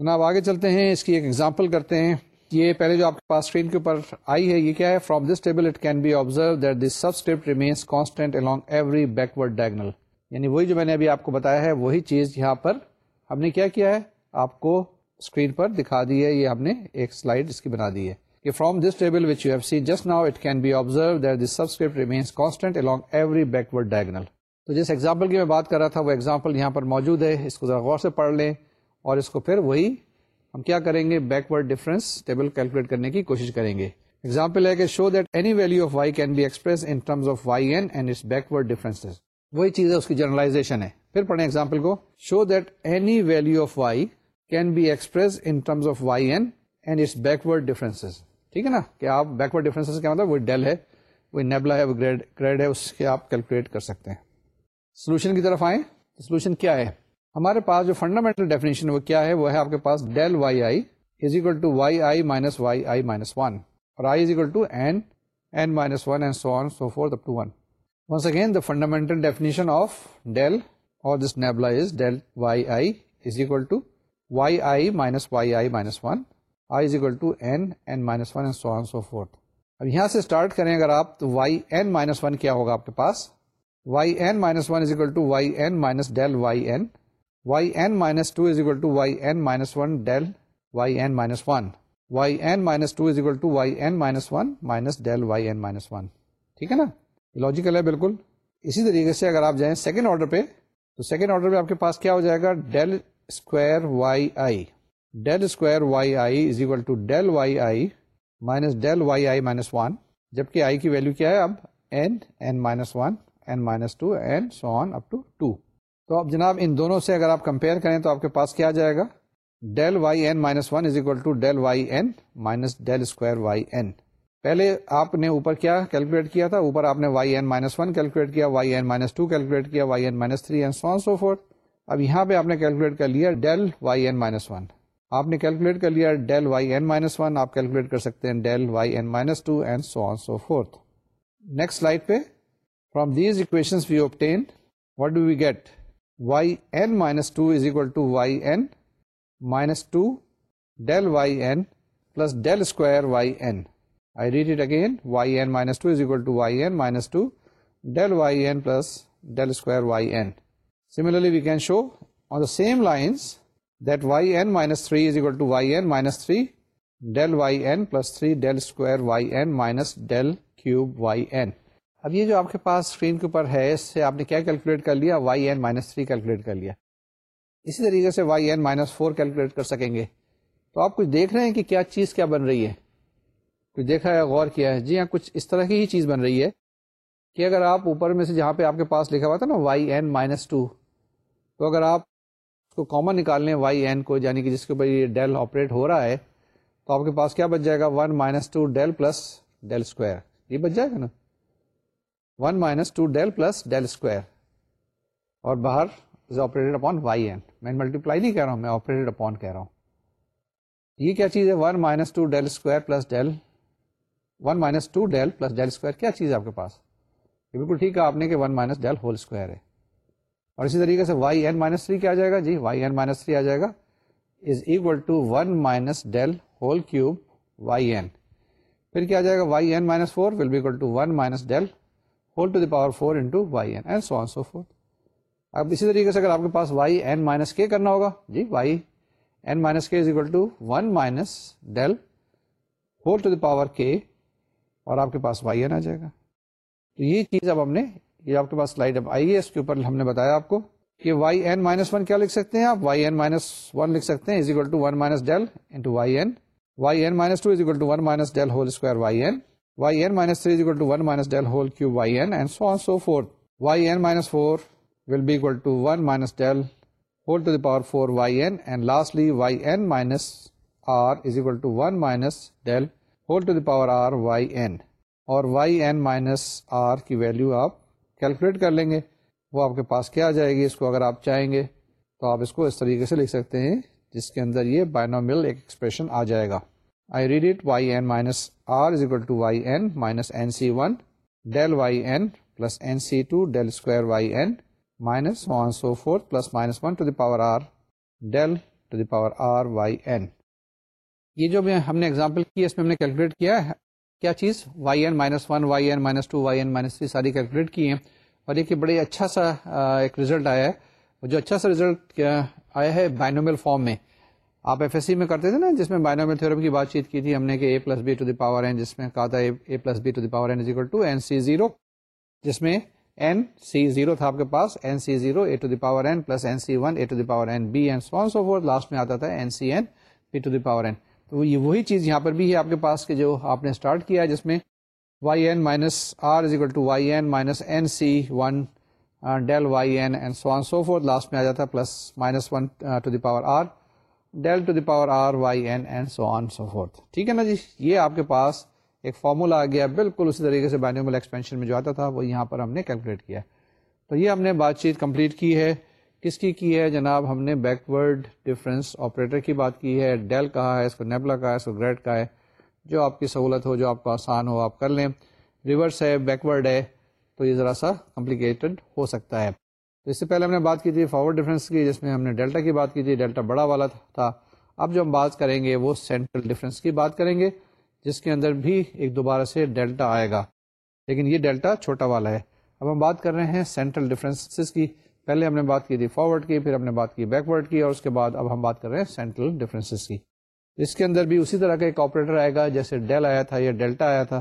جناب آگے چلتے ہیں اس کی ایک ایگزامپل کرتے ہیں یہ پہلے جو آپ کے پاس اسکرین کے اوپر آئی ہے یہ کیا ہے from this table it can be observe that this subscript remains constant along every backward diagonal یعنی وہی جو میں نے ابھی آپ کو بتایا ہے وہی چیز یہاں پر ہم نے کیا کیا ہے آپ کو اسکرین پر دکھا دی ہے یہ ہم نے ایک سلائڈ اس کی بنا دی ہے کہ from this table which you have seen just now it can be observe that this subscript remains constant along every backward diagonal تو جس ایگزامپل کی میں بات کر رہا تھا وہ ایگزامپل یہاں پر موجود ہے اس کو ذرا غور سے پڑھ لیں اور اس کو پھر وہی ہم کیا کریں گے بیکورڈ ڈفرینس ٹیبل کیلکولیٹ کرنے کی کوشش کریں گے ایگزامپل ہے کہ show that any value of y can be express in terms of y n and its backward difference وہی چیز ہے اس کی جرنلائزیشن ہے پھر پڑھیں ایگزامپل کو show that any value of y can be express in terms of y n and its backward difference ٹھیک ہے نا کہ آپ بیکورڈ ڈیفرنس کیا مطلب وہ ڈیل ہے وہ نیبلا ہے وہ گریڈ ہے اس کے آپ کیلکولیٹ کر سکتے ہیں سولوشن کی طرف آئیں سولوشن کیا ہے ہمارے پاس جو فنڈامنٹل ڈیفینیشن وہ کیا ہے وہ ہے آپ کے پاس del y i is equal to y i minus y i minus one اور i is equal to n n minus one and so on so forth to one once again the fundamental definition of del اور this nabla is is is del y y y i i i i equal equal to to minus minus minus one one n n and so so on اب یہاں سے start کریں اگر آپ تو Y n minus one کیا ہوگا آپ کے پاس y n minus one is equal to y n minus del y n y n minus two is equal to y n minus one del y n minus one y n minus two is equal to y n minus one minus del y n minus one ٹھیک ہے نا logical ہے بالکل اسی طریقے سے اگر آپ جائیں سیکنڈ آرڈر پہ تو سیکنڈ آرڈر پہ آپ کے پاس کیا ہو جائے گا del square y i del square y i is equal to del y i minus del y i minus one جبکہ آئی کی ویلو کیا ہے اب n n minus one n minus two n so up to two تو اب جناب ان دونوں سے اگر آپ کمپیئر کریں تو آپ کے پاس کیا جائے گا del y n minus one is equal to del y n minus del square y n پہلے آپ نے اوپر کیا کیلکولیٹ کیا تھا اوپر آپ نے y n minus one calculate کیا y n minus two calculate کیا y n minus three and so so forth اب یہاں پہ آپ نے کیلکولیٹ کر لیا del y n minus one آپ نے کیلکولیٹ کر لیا del y n minus one آپ کیلکولیٹ کر سکتے ہیں del y n minus two and so on so forth next slide پہ from these equation we obtain what do we get yn minus 2 is equal to yn minus 2 del yn plus del square yn. I read it again, yn minus 2 is equal to yn minus 2 del yn plus del square yn. Similarly, we can show on the same lines that yn minus 3 is equal to yn minus 3 del yn plus 3 del square yn minus del cube yn. اب یہ جو آپ کے پاس screen کے اوپر ہے اس سے آپ نے کیا کیلکولیٹ کر لیا y n minus three calculate کر لیا اسی طریقے سے y n minus four calculate کر سکیں گے تو آپ کچھ دیکھ رہے ہیں کہ کیا چیز کیا بن رہی ہے کچھ دیکھا ہے غور کیا ہے جی ہاں کچھ اس طرح کی ہی چیز بن رہی ہے کہ اگر آپ اوپر میں سے جہاں پہ آپ کے پاس لکھا ہوا تھا نا وائی این مائنس ٹو تو اگر آپ اس کو کامن نکال لیں وائی این کو یعنی کہ جس کے اوپر یہ ڈیل آپریٹ ہو رہا ہے تو آپ کے پاس کیا بچ جائے گا one minus two del plus del square یہ بچ جائے گا نا one minus two del plus del square اور باہر is operated upon y n میں ملٹی پلائی نہیں کہہ رہا ہوں میں آپریٹڈ اپون کہہ رہا ہوں یہ کیا چیز ہے one minus two del square plus del one minus two del plus del square کیا چیز ہے آپ کے پاس یہ بالکل ٹھیک ہے آپ نے کہ one minus del whole square ہے اور اسی طریقے سے وائی این مائنس تھری کیا آ جائے گا جی وائی این مائنس تھری آ جائے گا is equal to one minus del whole cube y n پھر کیا آ جائے گا y n minus four will بھی equal to one minus del whole to the power four into y n and so on so forth اب اسی طریقے سے اگر آپ کے کے پاس وائی این مائنس کرنا ہوگا جی y n minus k is equal to to one minus del whole the power k اور آپ کے پاس وائی این آ جائے گا تو یہ چیز اب ہم نے یہ آپ کے پاس سلائڈ اب آئی ہے اس کے اوپر ہم نے بتایا آپ کو کہ وائی این مائنس ون کیا لکھ سکتے ہیں آپ وائی این مائنس ون لکھ سکتے ہیں is equal to one minus del into y n y n minus two is equal to one minus del whole square y n y n minus three is equals y n and so on so forth y n minus four will be equal to one minus del whole to the power four y n and lastly y n minus r is equal to one minus del whole to the power r y n اور y n minus r کی value آپ calculate کر لیں گے وہ آپ کے پاس کیا آ جائے گی اس کو اگر آپ چاہیں گے تو آپ اس کو اس طریقے سے لکھ سکتے ہیں جس کے اندر یہ بائنومل ایک ایکسپریشن آ جائے گا یہ جو ہم نے اگزامپل کی اس میں ہم نے کیلکولیٹ کیا ہے کیا چیز y n minus one y n minus two minus three ساری کیلکولیٹ کی ہیں اور یہ کہ بڑے اچھا سا ایک رزلٹ آیا ہے جو اچھا سا رزلٹ آیا ہے بائنومل فارم میں آپ ایف ایس سی میں کرتے تھے نا جس میں تھیورم کی بات چیت کی تھی ہم نے کہ a plus b to the power n جس میں کہا تھا a plus b to the power n n is equal to c zero جس میں n n c c zero zero تھا آپ کے پاس a to the power n n n plus c one a to the power b so forth last میں آتا تھا n c n b to the power n تو یہ وہی چیز یہاں پر بھی ہے آپ کے پاس کہ جو آپ نے اسٹارٹ کیا جس میں y n minus r is equal to y n minus n c one del y n so on so forth last میں آ جاتا plus minus one to the power r del to the power r y n and so on so forth ٹھیک ہے نا جی یہ آپ کے پاس ایک فارمولا آ گیا بالکل اسی طریقے سے بین ایکسپینشن میں جو آتا تھا وہ یہاں پر ہم نے کیلکولیٹ کیا تو یہ ہم نے بات چیت کمپلیٹ کی ہے کس کی کی ہے جناب ہم نے بیکورڈ ڈفرینس آپریٹر کی بات کی ہے ڈیل کہا ہے اس کو نیبلا کہا ہے اس کو گریڈ کہا ہے جو آپ کی سہولت ہو جو آپ کو آسان ہو آپ کر لیں ریورس ہے بیکورڈ ہے تو یہ ذرا سا کمپلیکیٹڈ ہو سکتا ہے تو اس سے پہلے ہم نے بات کی تھی فارورڈ ڈفرینس کی جس میں ہم نے ڈیلٹا کی بات کی تھی ڈیلٹا بڑا والا تھا اب جو ہم بات کریں گے وہ سینٹرل ڈفرینس کی بات کریں گے جس کے اندر بھی ایک دوبارہ سے ڈیلٹا آئے گا لیکن یہ ڈیلٹا چھوٹا والا ہے اب ہم بات کر رہے ہیں سینٹرل ڈفرینسز کی پہلے ہم نے بات کی تھی فارورڈ کی پھر ہم نے بات کی بیکورڈ کی اور اس کے بعد اب ہم بات کر رہے ہیں سینٹرل ڈفرینسز کی اس کے اندر بھی اسی طرح کا ایک آپریٹر آئے گا جیسے ڈیل آیا تھا یا ڈیلٹا آیا تھا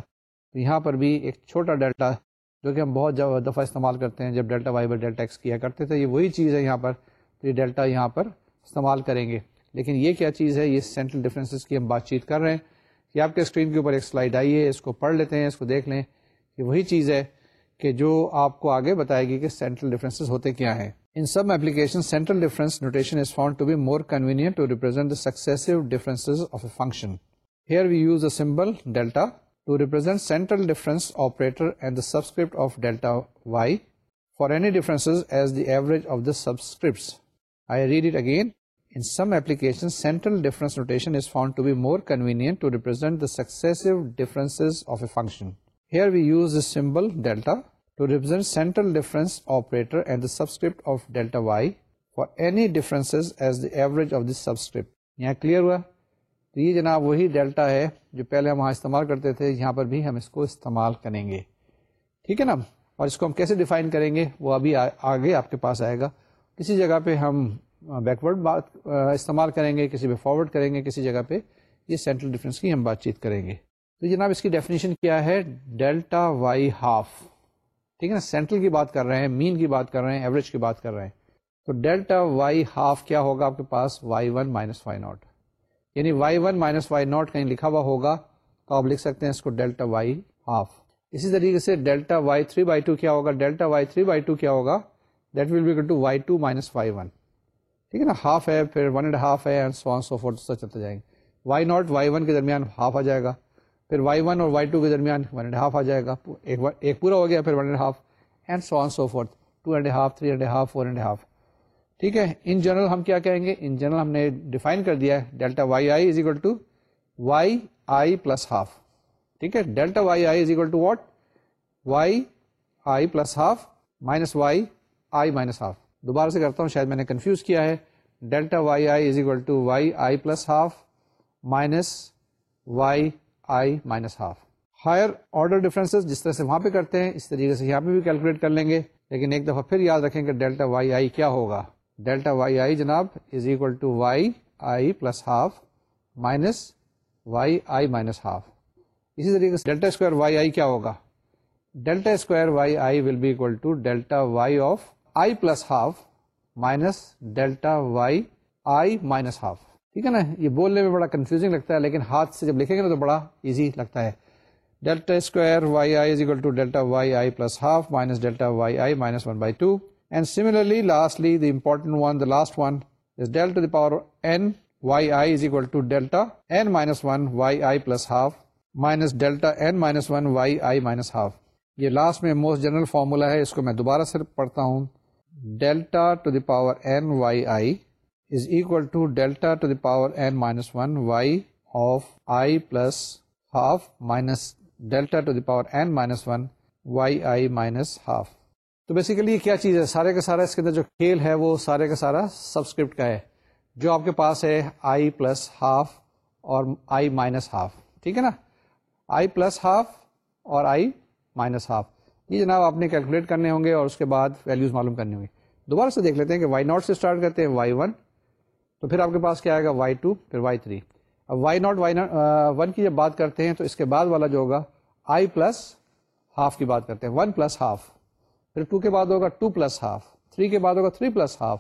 یہاں پر بھی ایک چھوٹا ڈیلٹا جو کہ ہم بہت دفعہ استعمال کرتے ہیں جب delta y by delta x کیا کرتے تھے یہ وہی چیز ہے یہاں پر تو یہ ڈیلٹا یہاں پر استعمال کریں گے لیکن یہ کیا چیز ہے یہ سینٹرل ڈفرینسز کی ہم بات چیت کر رہے ہیں یہ آپ کے اسکرین کے اوپر ایک سلائڈ آئی ہے اس کو پڑھ لیتے ہیں اس کو دیکھ لیں یہ وہی چیز ہے کہ جو آپ کو آگے بتائے گی کہ سینٹرل ڈیفرینسز ہوتے کیا ہیں ان سب application central difference notation is found to to be more convenient represent successive of a function here we use a symbol delta symbol delta to represent central differences y for difference as the of the script یہ تو یہ جناب وہی delta ہے جو پہلے ہم وہاں استعمال کرتے تھے یہاں پر بھی ہم اس کو استعمال کریں گے ٹھیک ہے نا اور اس کو ہم کیسے ڈیفائن کریں گے وہ ابھی آگے آپ کے پاس آئے گا کسی جگہ پہ ہم بیکورڈ استعمال کریں گے کسی پہ فارورڈ کریں گے کسی جگہ پہ یہ سینٹرل ڈفرینس کی ہم بات چیت کریں گے تو جناب اس کی ڈیفینیشن کیا ہے ڈیلٹا وائی ہاف ٹھیک ہے نا سینٹرل کی بات کر رہے ہیں مین کی بات کر رہے ہیں ایوریج کی بات کر رہے ہیں تو ڈیلٹا وائی ہاف کیا ہوگا آپ کے پاس y one minus y nought یعنی y one minus y nought کہیں لکھا ہوا ہوگا تو آپ لکھ سکتے ہیں اس کو ڈیلٹا وائی ہاف اسی طریقے سے delta y three by two کیا ہوگا delta y three by two کیا ہوگا that will to to y y minus one ٹھیک ہے نا ہاف ہے پھر ون اینڈ ہاف ہے چلتے جائیں گے وائی ناٹ وائی ون کے درمیان ہاف آ جائے گا پھر وائی ون اور وائی ٹو کے درمیان ون اینڈ ہاف آ جائے گا ایک پورا ہو گیا پھر one and half and so forth two and half three and half four and half ٹھیک ہے ان جنرل ہم کیا کہیں گے ان جنرل ہم نے ڈیفائن کر دیا ہے delta y i is equal to y i plus half ٹھیک ہے delta y i is equal to what y i plus half minus y i minus half دوبارہ سے کرتا ہوں شاید میں نے کنفیوز کیا ہے delta y i is equal to y i plus half minus y i minus half higher order differences جس طرح سے وہاں پہ کرتے ہیں اس طریقے سے یہاں پہ بھی کیلکولیٹ کر لیں گے لیکن ایک دفعہ پھر یاد رکھیں کہ ڈیلٹا وائی آئی کیا ہوگا ڈیلٹا وائی آئی جناب is equal to y i plus half minus y i minus half اسی طریقے سے ڈیلٹا اسکوائر وائی آئی کیا ہوگا delta square y i will be equal to delta y of i plus half minus delta y i minus half ٹھیک ہے نا یہ بولنے میں بڑا کنفیوزنگ لگتا ہے لیکن ہاتھ سے جب لکھیں گے نا تو بڑا ایزی لگتا ہے delta square y i is equal to delta y i plus half minus delta y i minus one by two last میں دوبارہ سے پڑھتا ہوں delta delta to minus one y i minus half تو basically یہ کیا چیز ہے سارے کا سارا اس کے اندر جو کھیل ہے وہ سارے کا سارا سبسکرپٹ کا ہے جو آپ کے پاس ہے آئی پلس ہاف اور آئی مائنس ہاف ٹھیک ہے نا آئی پلس ہاف اور آئی مائنس ہاف یہ جناب آپ نے کیلکولیٹ کرنے ہوں گے اور اس کے بعد ویلیوز معلوم کرنے ہوں گے دوبارہ سے دیکھ لیتے ہیں کہ وائی ناٹ سے اسٹارٹ کرتے ہیں وائی ون تو پھر آپ کے پاس کیا آئے گا وائی ٹو پھر وائی تھری اب وائی ناٹ وائی ون کی جب بات کرتے ہیں تو اس کے بعد والا جو ہوگا آئی پلس ہاف کی بات کرتے ہیں ون پلس ہاف پھر ٹو کے بعد ہوگا ٹو پلس ہاف تھری کے بعد ہوگا three plus half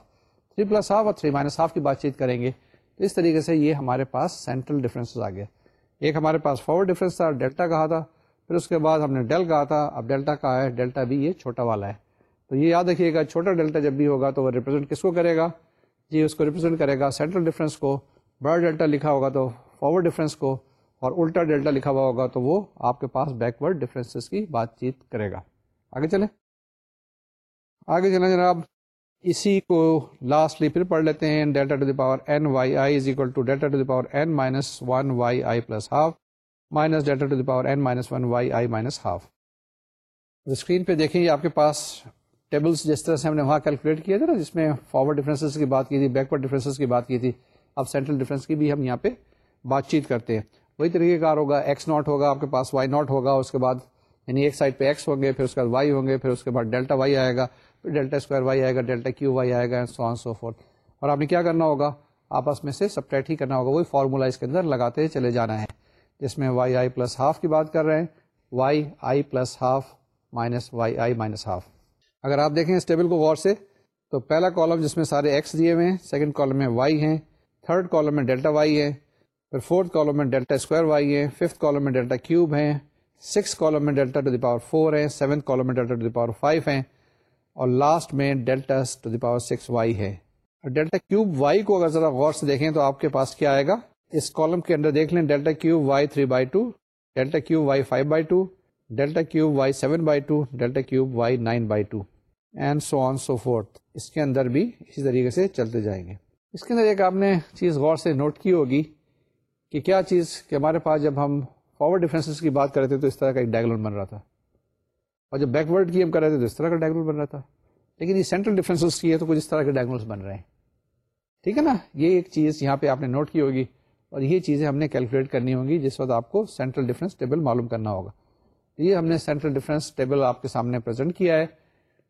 three plus half اور تھری مائنس ہاف کی بات چیت کریں گے تو اس طریقے سے یہ ہمارے پاس سینٹرل ڈفرینس آ گیا ایک ہمارے پاس فارورڈ ڈفرینس تھا ڈیلٹا کہا تھا پھر اس کے بعد ہم نے ڈیل کہا تھا اب ڈیلٹا کہا ہے ڈیلٹا بھی یہ چھوٹا والا ہے تو یہ یاد رکھیے گا چھوٹا ڈیلٹا جب بھی ہوگا تو وہ ریپرزینٹ کس کو کرے گا جی اس کو ریپرزینٹ کرے گا سینٹرل ڈفرینس کو بڑا ڈیلٹا لکھا ہوگا تو فارورڈ ڈفرینس کو اور الٹا ڈیلٹا لکھا ہوا ہوگا تو وہ آپ کے پاس بیکورڈ ڈفرینسز کی بات چیت کرے گا آگے چلیں آگے چلیں جناب اسی کو لاسٹلی پھر پڑھ لیتے ہیں data to the power n n y y i i is equal to to the power minus one plus half minus minus minus to the power n one y i half screen پہ دیکھیں گے آپ کے پاس tables جس طرح سے ہم نے وہاں کیلکولیٹ کیا تھا نا جس میں فارورڈ ڈفرینسز کی بات کی تھی بیکورڈ ڈفرینسز کی بات کی تھی اب سینٹرل ڈفرینس کی بھی ہم یہاں پہ بات چیت کرتے ہیں وہی طریقے کار ہوگا ایکس ناٹ ہوگا آپ کے پاس وائی ناٹ ہوگا اس کے بعد یعنی ایک سائڈ پہ ایکس ہوں گے پھر اس کے بعد وائی ہوں گے پھر اس کے بعد ڈیلٹا وائی آئے گا پھر ڈیلٹا اسکوائر وائی آئے گا ڈیلٹا کیو وائی آئے گا سو آن سو فور اور آپ نے کیا کرنا ہوگا آپس میں سے سپٹیکٹ ہی کرنا ہوگا وہی فارمولہ اس کے اندر لگاتے چلے جانا ہے جس میں وائی آئی پلس ہاف کی بات کر رہے ہیں y i plus half minus y i minus half اگر آپ دیکھیں اس ٹیبل کو غور سے تو پہلا کالم جس میں سارے ایکس دیے ہوئے ہیں سیکنڈ کالم میں وائی ہیں تھرڈ کالم میں ڈیلٹا وائی ہے پھر فورتھ کالم میں ڈیلٹا اسکوائر وائی ہے ففتھ کالم میں ڈیلٹا کیوب ہے سکس کالم میں delta to the power four ہیں سیونتھ کالم میں delta to the power five ہیں اور لاسٹ میں delta to the power six y ہے ڈیلٹا کیوب وائی کو اگر ذرا غور سے دیکھیں تو آپ کے پاس کیا آئے گا اس کالم کے اندر دیکھ لیں delta cube y three by two delta cube y five by two delta cube y seven by two delta cube y nine by two and so on so forth اس کے اندر بھی اسی طریقے سے چلتے جائیں گے اس کے اندر ایک آپ نے چیز غور سے نوٹ کی ہوگی کہ کیا چیز کہ ہمارے پاس جب ہم فارورڈ ڈیفرنسز کی بات کرتے تو اس طرح کا ایک ڈائگلون بن رہا تھا اور جب بیک ورڈ کی ہم کر رہے تھے تو اس طرح کا ڈائگنل بن رہا تھا لیکن یہ سینٹرل ڈفرینسز کی ہے تو کچھ اس طرح کے ڈائگنلس بن رہے ہیں ٹھیک ہے نا یہ ایک چیز یہاں پہ آپ نے نوٹ کی ہوگی اور یہ چیزیں ہم نے کیلکولیٹ کرنی ہوں گی جس وقت آپ کو سینٹرل ڈفرینس ٹیبل معلوم کرنا ہوگا یہ ہم نے سینٹرل ڈفرینس ٹیبل آپ کے سامنے پرزینٹ کیا ہے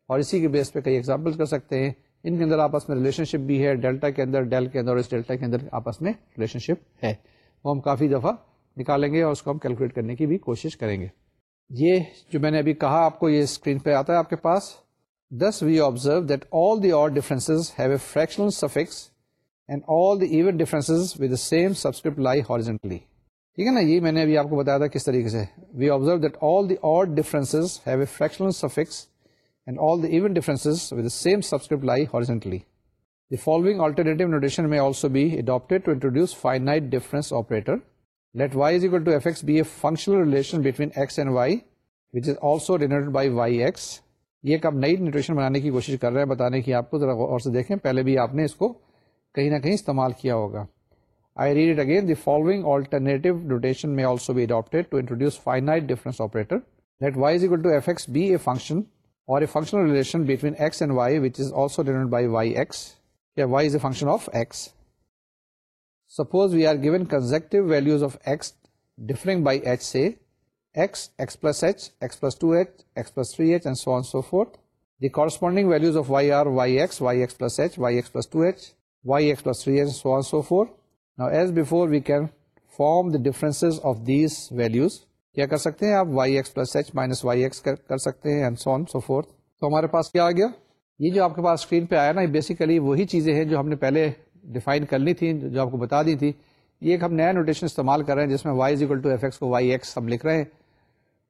اور اسی کے بیس پہ کئی ایگزامپل کر سکتے ہیں ان کے اندر آپس میں ریلیشن شپ بھی ہے ڈیلٹا کے اندر ڈیل کے اندر اور اس ڈیلٹا کے اندر آپس میں ریلیشن شپ ہے وہ ہم کافی دفعہ نکالیں گے اور اس کو ہم کیلکولیٹ کرنے کی بھی کوشش کریں گے یہ جو میں نے ابھی کہا آپ کو یہ اسکرین پہ آتا ہے آپ کے پاس this we observe that all the odd difference have a fractional suffix and all the even difference with same subscript lie horizontally ٹھیک ہے نا یہ میں نے ابھی آپ کو بتایا تھا کس طریقے سے we observe that all the odd difference have a fractional suffix and all the even difference with same subscript lie horizontally the following alternative notation may also be adopted to introduce finite difference operator let y is equal to fx be a functional relation between x and y which is also denoted by yx یہ کب نئی nutrition بنانے کی کوشش کر رہے ہیں بتانے کی آپ کو ذرا اور سے دیکھیں پہلے بھی آپ نے اس کو کہیں نہ کہیں استعمال کیا ہوگا I read it again the following alternative notation may also be adopted to introduce finite difference operator let y is equal to f x be a function اور a functional relation between x and y which is also denote by y x یا y is a function of x کیا کر سکتے ہیں آپ plus h minus x کر سکتے ہیں تو ہمارے پاس کیا آ گیا یہ جو آپ کے پاس اسکرین پہ آیا نا بیسیکلی وہی چیزیں ہیں جو ہم نے پہلے ڈیفائن کرنی تھی جو آپ کو بتا دی تھی یہ ایک ہم نیا نوٹیشن استعمال کر رہے ہیں جس میں y is equal to f x کو وائی ایکس ہم لکھ رہے ہیں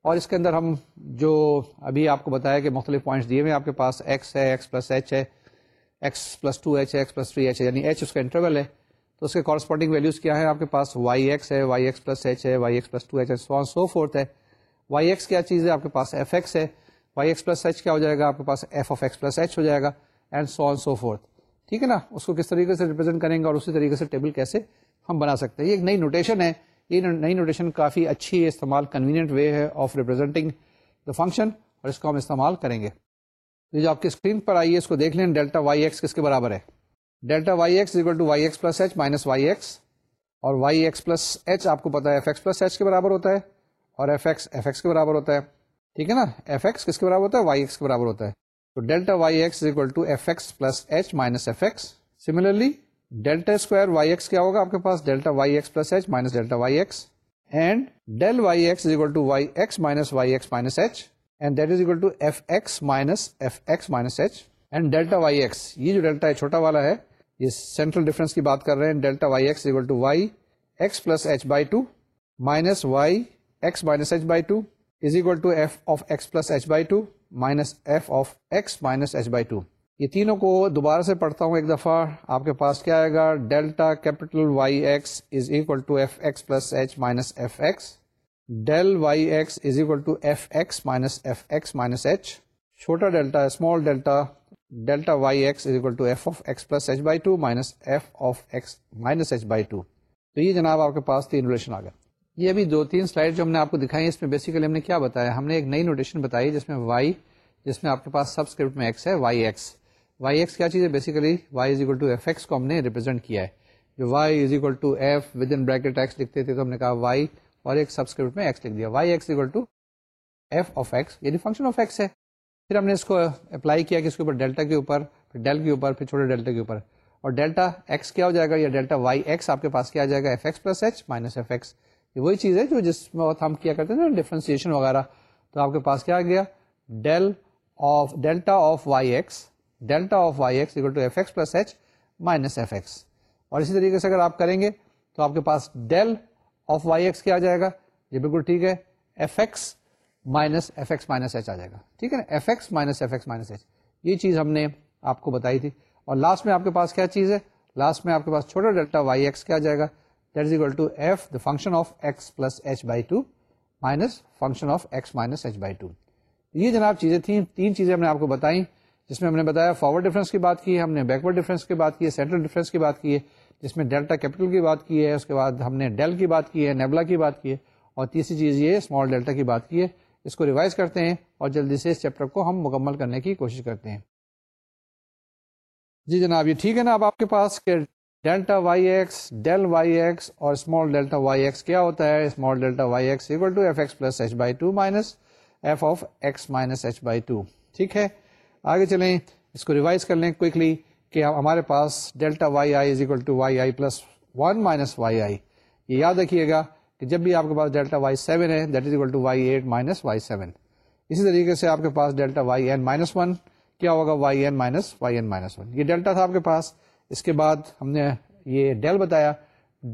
اور اس کے اندر ہم جو ابھی آپ کو بتایا کہ مختلف پوائنٹس دیے ہوئے آپ کے پاس ایکس ہے ایکس پلس ایچ ہے ایکس پلس ٹو ایچ ہے ایکس پلس تھری ایچ ہے یعنی ایچ اس کا انٹرول ہے تو اس کے کارسپونڈنگ ویلیوز کیا ہیں آپ کے پاس وائی ایکس ہے وائی ایکس پلس ایچ ہے y x plus two h ہے سو سو فورتھ ہے وائی ایکس کیا چیز ہے آپ کے پاس ایف ایکس ہے وائی ایکس پلس ایچ کیا ہو جائے گا آپ کے پاس f of x plus h ہو جائے گا and so on so forth ٹھیک ہے نا اس کو کس طریقے سے ریپرزینٹ کریں گے اور اسی طریقے سے ٹیبل کیسے ہم بنا سکتے ہیں یہ ایک نئی نوٹیشن ہے یہ نئی نوٹیشن کافی اچھی استعمال کنوینئنٹ وے ہے آف ریپرزینٹنگ دا فنکشن اور اس کو ہم استعمال کریں گے یہ جو آپ کی اسکرین پر آئیے اس کو دیکھ لیں ڈیلٹا وائی ایکس کس کے برابر ہے delta y x equal to y x plus h minus y x اور وائی ایکس پلس ایچ آپ کو پتا ہے ایف ایکس پلس ایچ کے برابر ہوتا ہے اور ایف ایکس ایف ایکس کے برابر ہوتا ہے ٹھیک ہے نا ایف ایکس کس کے برابر ہوتا ہے وائی ایکس کے برابر ہوتا ہے تو delta y x equal to f x plus h minus f x similarly delta square y x کیا ہوگا آپ کے پاس delta y x plus h minus delta y x and del y x equal to y x minus y x minus h and that is equal to f x minus f x minus h and delta y x یہ جو delta ہے چھوٹا والا ہے یہ central difference کی بات کر رہے ہیں delta y x equal to y x plus h by two minus y x minus h by two is equal to f of x plus h by two minus f of x minus h by two یہ تینوں کو دوبارہ سے پڑھتا ہوں ایک دفعہ آپ کے پاس کیا آئے گا delta capital y x is equal to f x plus h minus f x del y x is equal to f x minus f x minus h چھوٹا delta small delta delta y x is equal to f of x plus h by two minus f of x minus h by two تو یہ جناب آپ کے پاس تین relation آ گئے یہ ابھی دو تین سلائڈ جو ہم نے آپ کو دکھائی اس میں بیسیکلی ہم نے کیا بتایا ہم نے ایک نئی نوٹیشن بتائی جس میں وائی جس میں آپ کے پاس سبسکرپٹ میں ایکس ہے وائی ایکس وائی ایکس کیا چیز ہے basically y is equal to f x کو ہم نے ریپرزینٹ کیا ہے جو y is equal to f with in bracket x لکھتے تھے تو ہم نے کہا وائی اور ایک سبسکرپٹ میں ایکس لکھ دیا y x equal to f of x یعنی فنکشن آف ایکس ہے پھر ہم نے اس کو اپلائی کیا کہ اس کے اوپر ڈیلٹا کے اوپر پھر ڈیل کے اوپر پھر چھوٹے ڈیلٹا کے اوپر اور ڈیلٹا ایکس کیا ہو جائے گا یا ڈیلٹا وائی ایکس آپ کے پاس کیا جائے گا f x plus h minus f x یہ وہی چیز ہے جو جس وقت ہم کیا کرتے ہیں ڈیفرنسیشن وغیرہ تو آپ کے پاس کیا آ گیا del of delta of y x delta of y x x to f plus h minus f x اور اسی طریقے سے اگر آپ کریں گے تو آپ کے پاس ڈیل آف وائی ایکس کیا آ جائے گا یہ بالکل ٹھیک ہے f x minus f x minus h آ جائے گا ٹھیک ہے نا f x minus f x minus h یہ چیز ہم نے آپ کو بتائی تھی اور لاسٹ میں آپ کے پاس کیا چیز ہے لاسٹ میں آپ کے پاس چھوٹا ڈیلٹا وائی ایکس کیا جائے گا that is equal to f the function of x plus h by 2 minus function of x minus h by 2 یہ جناب چیزیں تھیں تین چیزیں ہم نے آپ کو بتائیں جس میں ہم نے بتایا فارورڈ ڈفرینس کی بات کی ہے ہم نے بیکورڈ ڈفرینس کی بات کی ہے سینٹرل ڈفرینس کی بات کی ہے جس میں ڈیلٹا کیپٹل کی بات کی ہے اس کے بعد ہم نے ڈیل کی بات کی ہے نیبلا کی بات کی ہے اور تیسری چیز یہ اسمال ڈیلٹا کی بات کی ہے اس کو ریوائز کرتے ہیں اور جلدی سے اس چیپٹر کو ہم مکمل کرنے کی کوشش کرتے ہیں جی جناب یہ ٹھیک ہے نا اب آپ کے پاس کہ delta y x del y x اور اسمال ڈیلٹا وائی ایکس کیا ہوتا ہے small delta y x equal to f x plus h by two minus f of x minus h by two ٹھیک ہے آگے چلیں اس کو ریوائز کر لیں کوکلی کہ ہمارے پاس delta y i is equal to y i plus one minus y i یہ یاد رکھیے گا کہ جب بھی آپ کے پاس ڈیلٹا وائی سیون ہے that is equal to y eight minus y seven اسی طریقے سے آپ کے پاس delta y n minus one کیا ہوگا y n minus y n minus one یہ ڈیلٹا تھا آپ کے پاس اس کے بعد ہم نے یہ ڈیل بتایا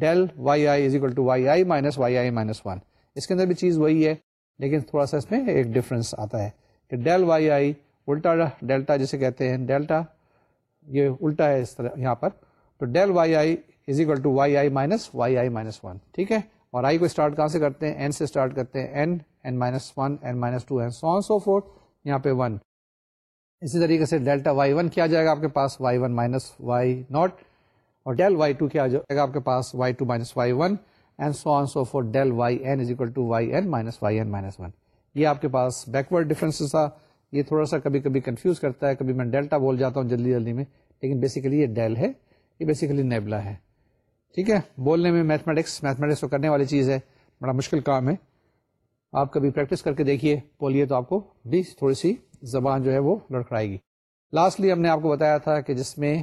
del y i is equal to y i minus y i minus one اس کے اندر بھی چیز وہی ہے لیکن تھوڑا سا اس میں ایک ڈفرینس آتا ہے کہ ڈیل وائی آئی الٹا ڈیلٹا جسے کہتے ہیں ڈیلٹا یہ الٹا ہے اس طرح یہاں پر تو del y i is equal to y i minus y i minus one ٹھیک ہے اور آئی کو اسٹارٹ کہاں سے کرتے ہیں این سے اسٹارٹ کرتے ہیں n n minus one n minus two n so so forth یہاں پہ ون اسی طریقے سے ڈیلٹا وائی ون کیا جائے گا آپ کے پاس y one minus y naught اور ڈیل وائی ٹو کیا جائے گا آپ کے پاس y two minus y one and so on so forth del y n is equal to y n minus y n minus one یہ آپ کے پاس backward difference تھا یہ تھوڑا سا کبھی کبھی کنفیوز کرتا ہے کبھی میں ڈیلٹا بول جاتا ہوں جلدی جلدی میں لیکن بیسیکلی یہ ڈیل ہے یہ بیسیکلی نیبلا ہے ٹھیک ہے بولنے میں میتھمیٹکس میتھمیٹکس تو کرنے والی چیز ہے بڑا مشکل کام ہے آپ کبھی پریکٹس کر کے دیکھیے بولیے تو آپ کو بھی تھوڑی سی زبان جو ہے وہ لڑکڑائے گی لاسٹلی ہم نے آپ کو بتایا تھا کہ جس میں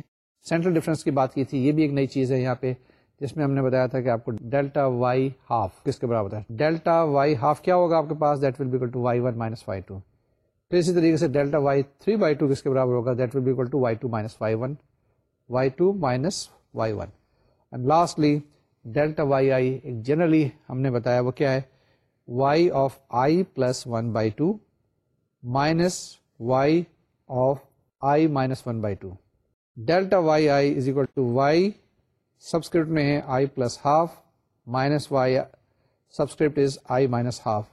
سینٹرل ڈفرینس کی بات کی تھی یہ بھی ایک نئی چیز ہے یہاں پہ جس میں ہم نے بتایا تھا کہ آپ کو ڈیلٹا وائی ہاف کس کے برابر ہے ڈیلٹا وائی ہاف کیا ہوگا آپ کے پاس that will to y one minus y two پھر اسی طریقے سے delta y three by two کس کے برابر ہوگا that will to y one y two minus y one and lastly delta y i generally ہم نے بتایا وہ کیا ہے y of i plus one by two minus y of i minus one by two delta y i to y subscript میں ہے i plus half minus y's half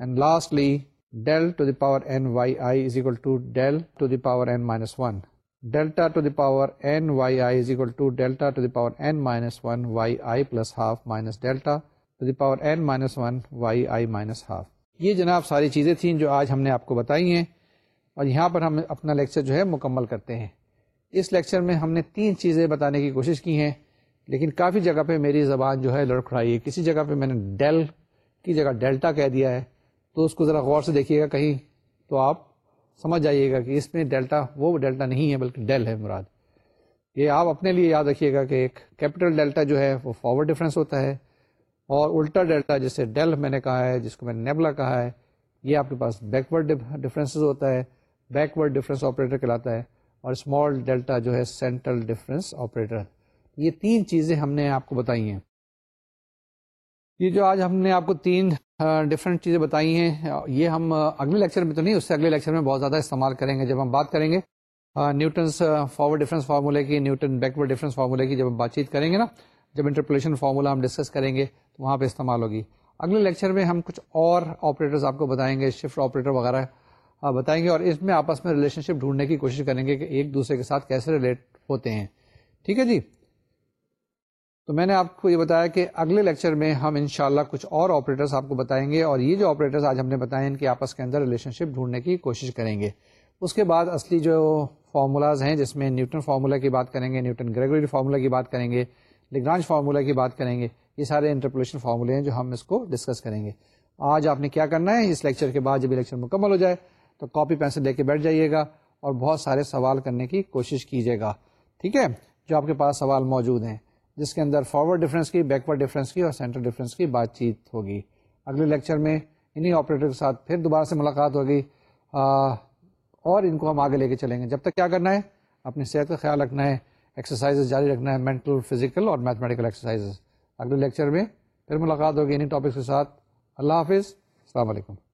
and lastly delta to the power two del to the powers one delta to the power n y i delta to the powers one y i plus half minus delta to the power n minus one y i minus half یہ جناب ساری چیزیں تھیں جو آج ہم نے آپ کو بتائی ہیں اور یہاں پر ہم اپنا لیکچر جو ہے مکمل کرتے ہیں اس لیکچر میں ہم نے تین چیزیں بتانے کی کوشش کی ہیں لیکن کافی جگہ پہ میری زبان جو ہے لڑ رہی ہے کسی جگہ پہ میں نے ڈیل کی جگہ ڈیلٹا کہہ دیا ہے تو اس کو ذرا غور سے دیکھیے گا کہیں تو آپ سمجھ جائیے گا کہ اس میں ڈیلٹا وہ ڈیلٹا نہیں ہے بلکہ ڈیل ہے مراد یہ آپ اپنے لیے یاد رکھیے گا کہ ایک کیپٹل ڈیلٹا جو ہے وہ فارورڈ ڈفرینس ہوتا ہے اور الٹا ڈیلٹا جیسے ڈیل میں نے کہا ہے جس کو میں نے نیبلا کہا ہے یہ آپ کے پاس بیکورڈ ڈفرینسز ہوتا ہے بیکورڈ ڈفرینس آپریٹر کہلاتا ہے اور اسمال ڈیلٹا جو ہے سینٹرل ڈفرینس آپریٹر یہ تین چیزیں ہم نے آپ کو بتائی ہیں یہ جو آج ہم نے آپ کو تین ڈفرینٹ چیزیں بتائی ہیں یہ ہم اگلے لیکچر میں تو نہیں اس سے اگلے لیکچر میں بہت زیادہ استعمال کریں گے جب ہم بات کریں گے نیوٹنس فارورڈ ڈفرینس فارمولے کی نیوٹن بیکورڈ ڈفرینس فارمولے کی جب ہم بات چیت کریں گے نا جب انٹرپولیشن فارمولہ ہم ڈسکس کریں گے وہاں پہ استعمال ہوگی اگلے لیکچر میں ہم کچھ اور آپریٹرز آپ کو بتائیں گے شفٹ آپریٹر وغیرہ بتائیں گے اور اس میں آپس میں ریلیشن شپ ڈھونڈنے کی کوشش کریں گے کہ ایک دوسرے کے ساتھ کیسے ریلیٹ ہوتے ہیں ٹھیک ہے جی تو میں نے آپ کو یہ بتایا کہ اگلے لیکچر میں ہم انشاءاللہ کچھ اور آپریٹرس آپ کو بتائیں گے اور یہ جو آپریٹرس آج ہم نے بتائے ان کے آپس کے اندر ریلیشن شپ ڈھونڈنے کی کوشش کریں گے اس کے بعد اصلی جو فارمولاز ہیں جس میں نیوٹن فارمولا کی بات کریں گے نیوٹن گریگوری فارمولا کی بات کریں گے لگرانج فارمولا کی بات کریں گے یہ سارے انٹرپلیشن فارمولے ہیں جو ہم اس کو ڈسکس کریں گے آج آپ نے کیا کرنا ہے اس لیکچر کے بعد جب لیکچر مکمل ہو جائے تو کاپی پینسل لے کے بیٹھ جائیے گا اور بہت سارے سوال کرنے کی کوشش کیجیے گا ٹھیک ہے جو آپ کے پاس سوال موجود ہیں جس کے اندر فارورڈ ڈفرینس کی بیکورڈ ڈفرینس کی اور سینٹرل ڈفرینس کی بات چیت ہوگی اگلے لیکچر میں انہیں آپریٹر کے ساتھ پھر دوبارہ سے ملاقات ہوگی اور ان کو ہم آگے لے کے چلیں گے جب تک کیا کرنا ہے اپنی صحت کا خیال رکھنا ہے ایکسرسائزز جاری رکھنا ہے مینٹل فزیکل اور میتھمیٹیکل ایکسرسائز اگلے لیکچر میں پھر ملاقات ہوگی انہیں ٹاپکس کے ساتھ اللہ حافظ السلام علیکم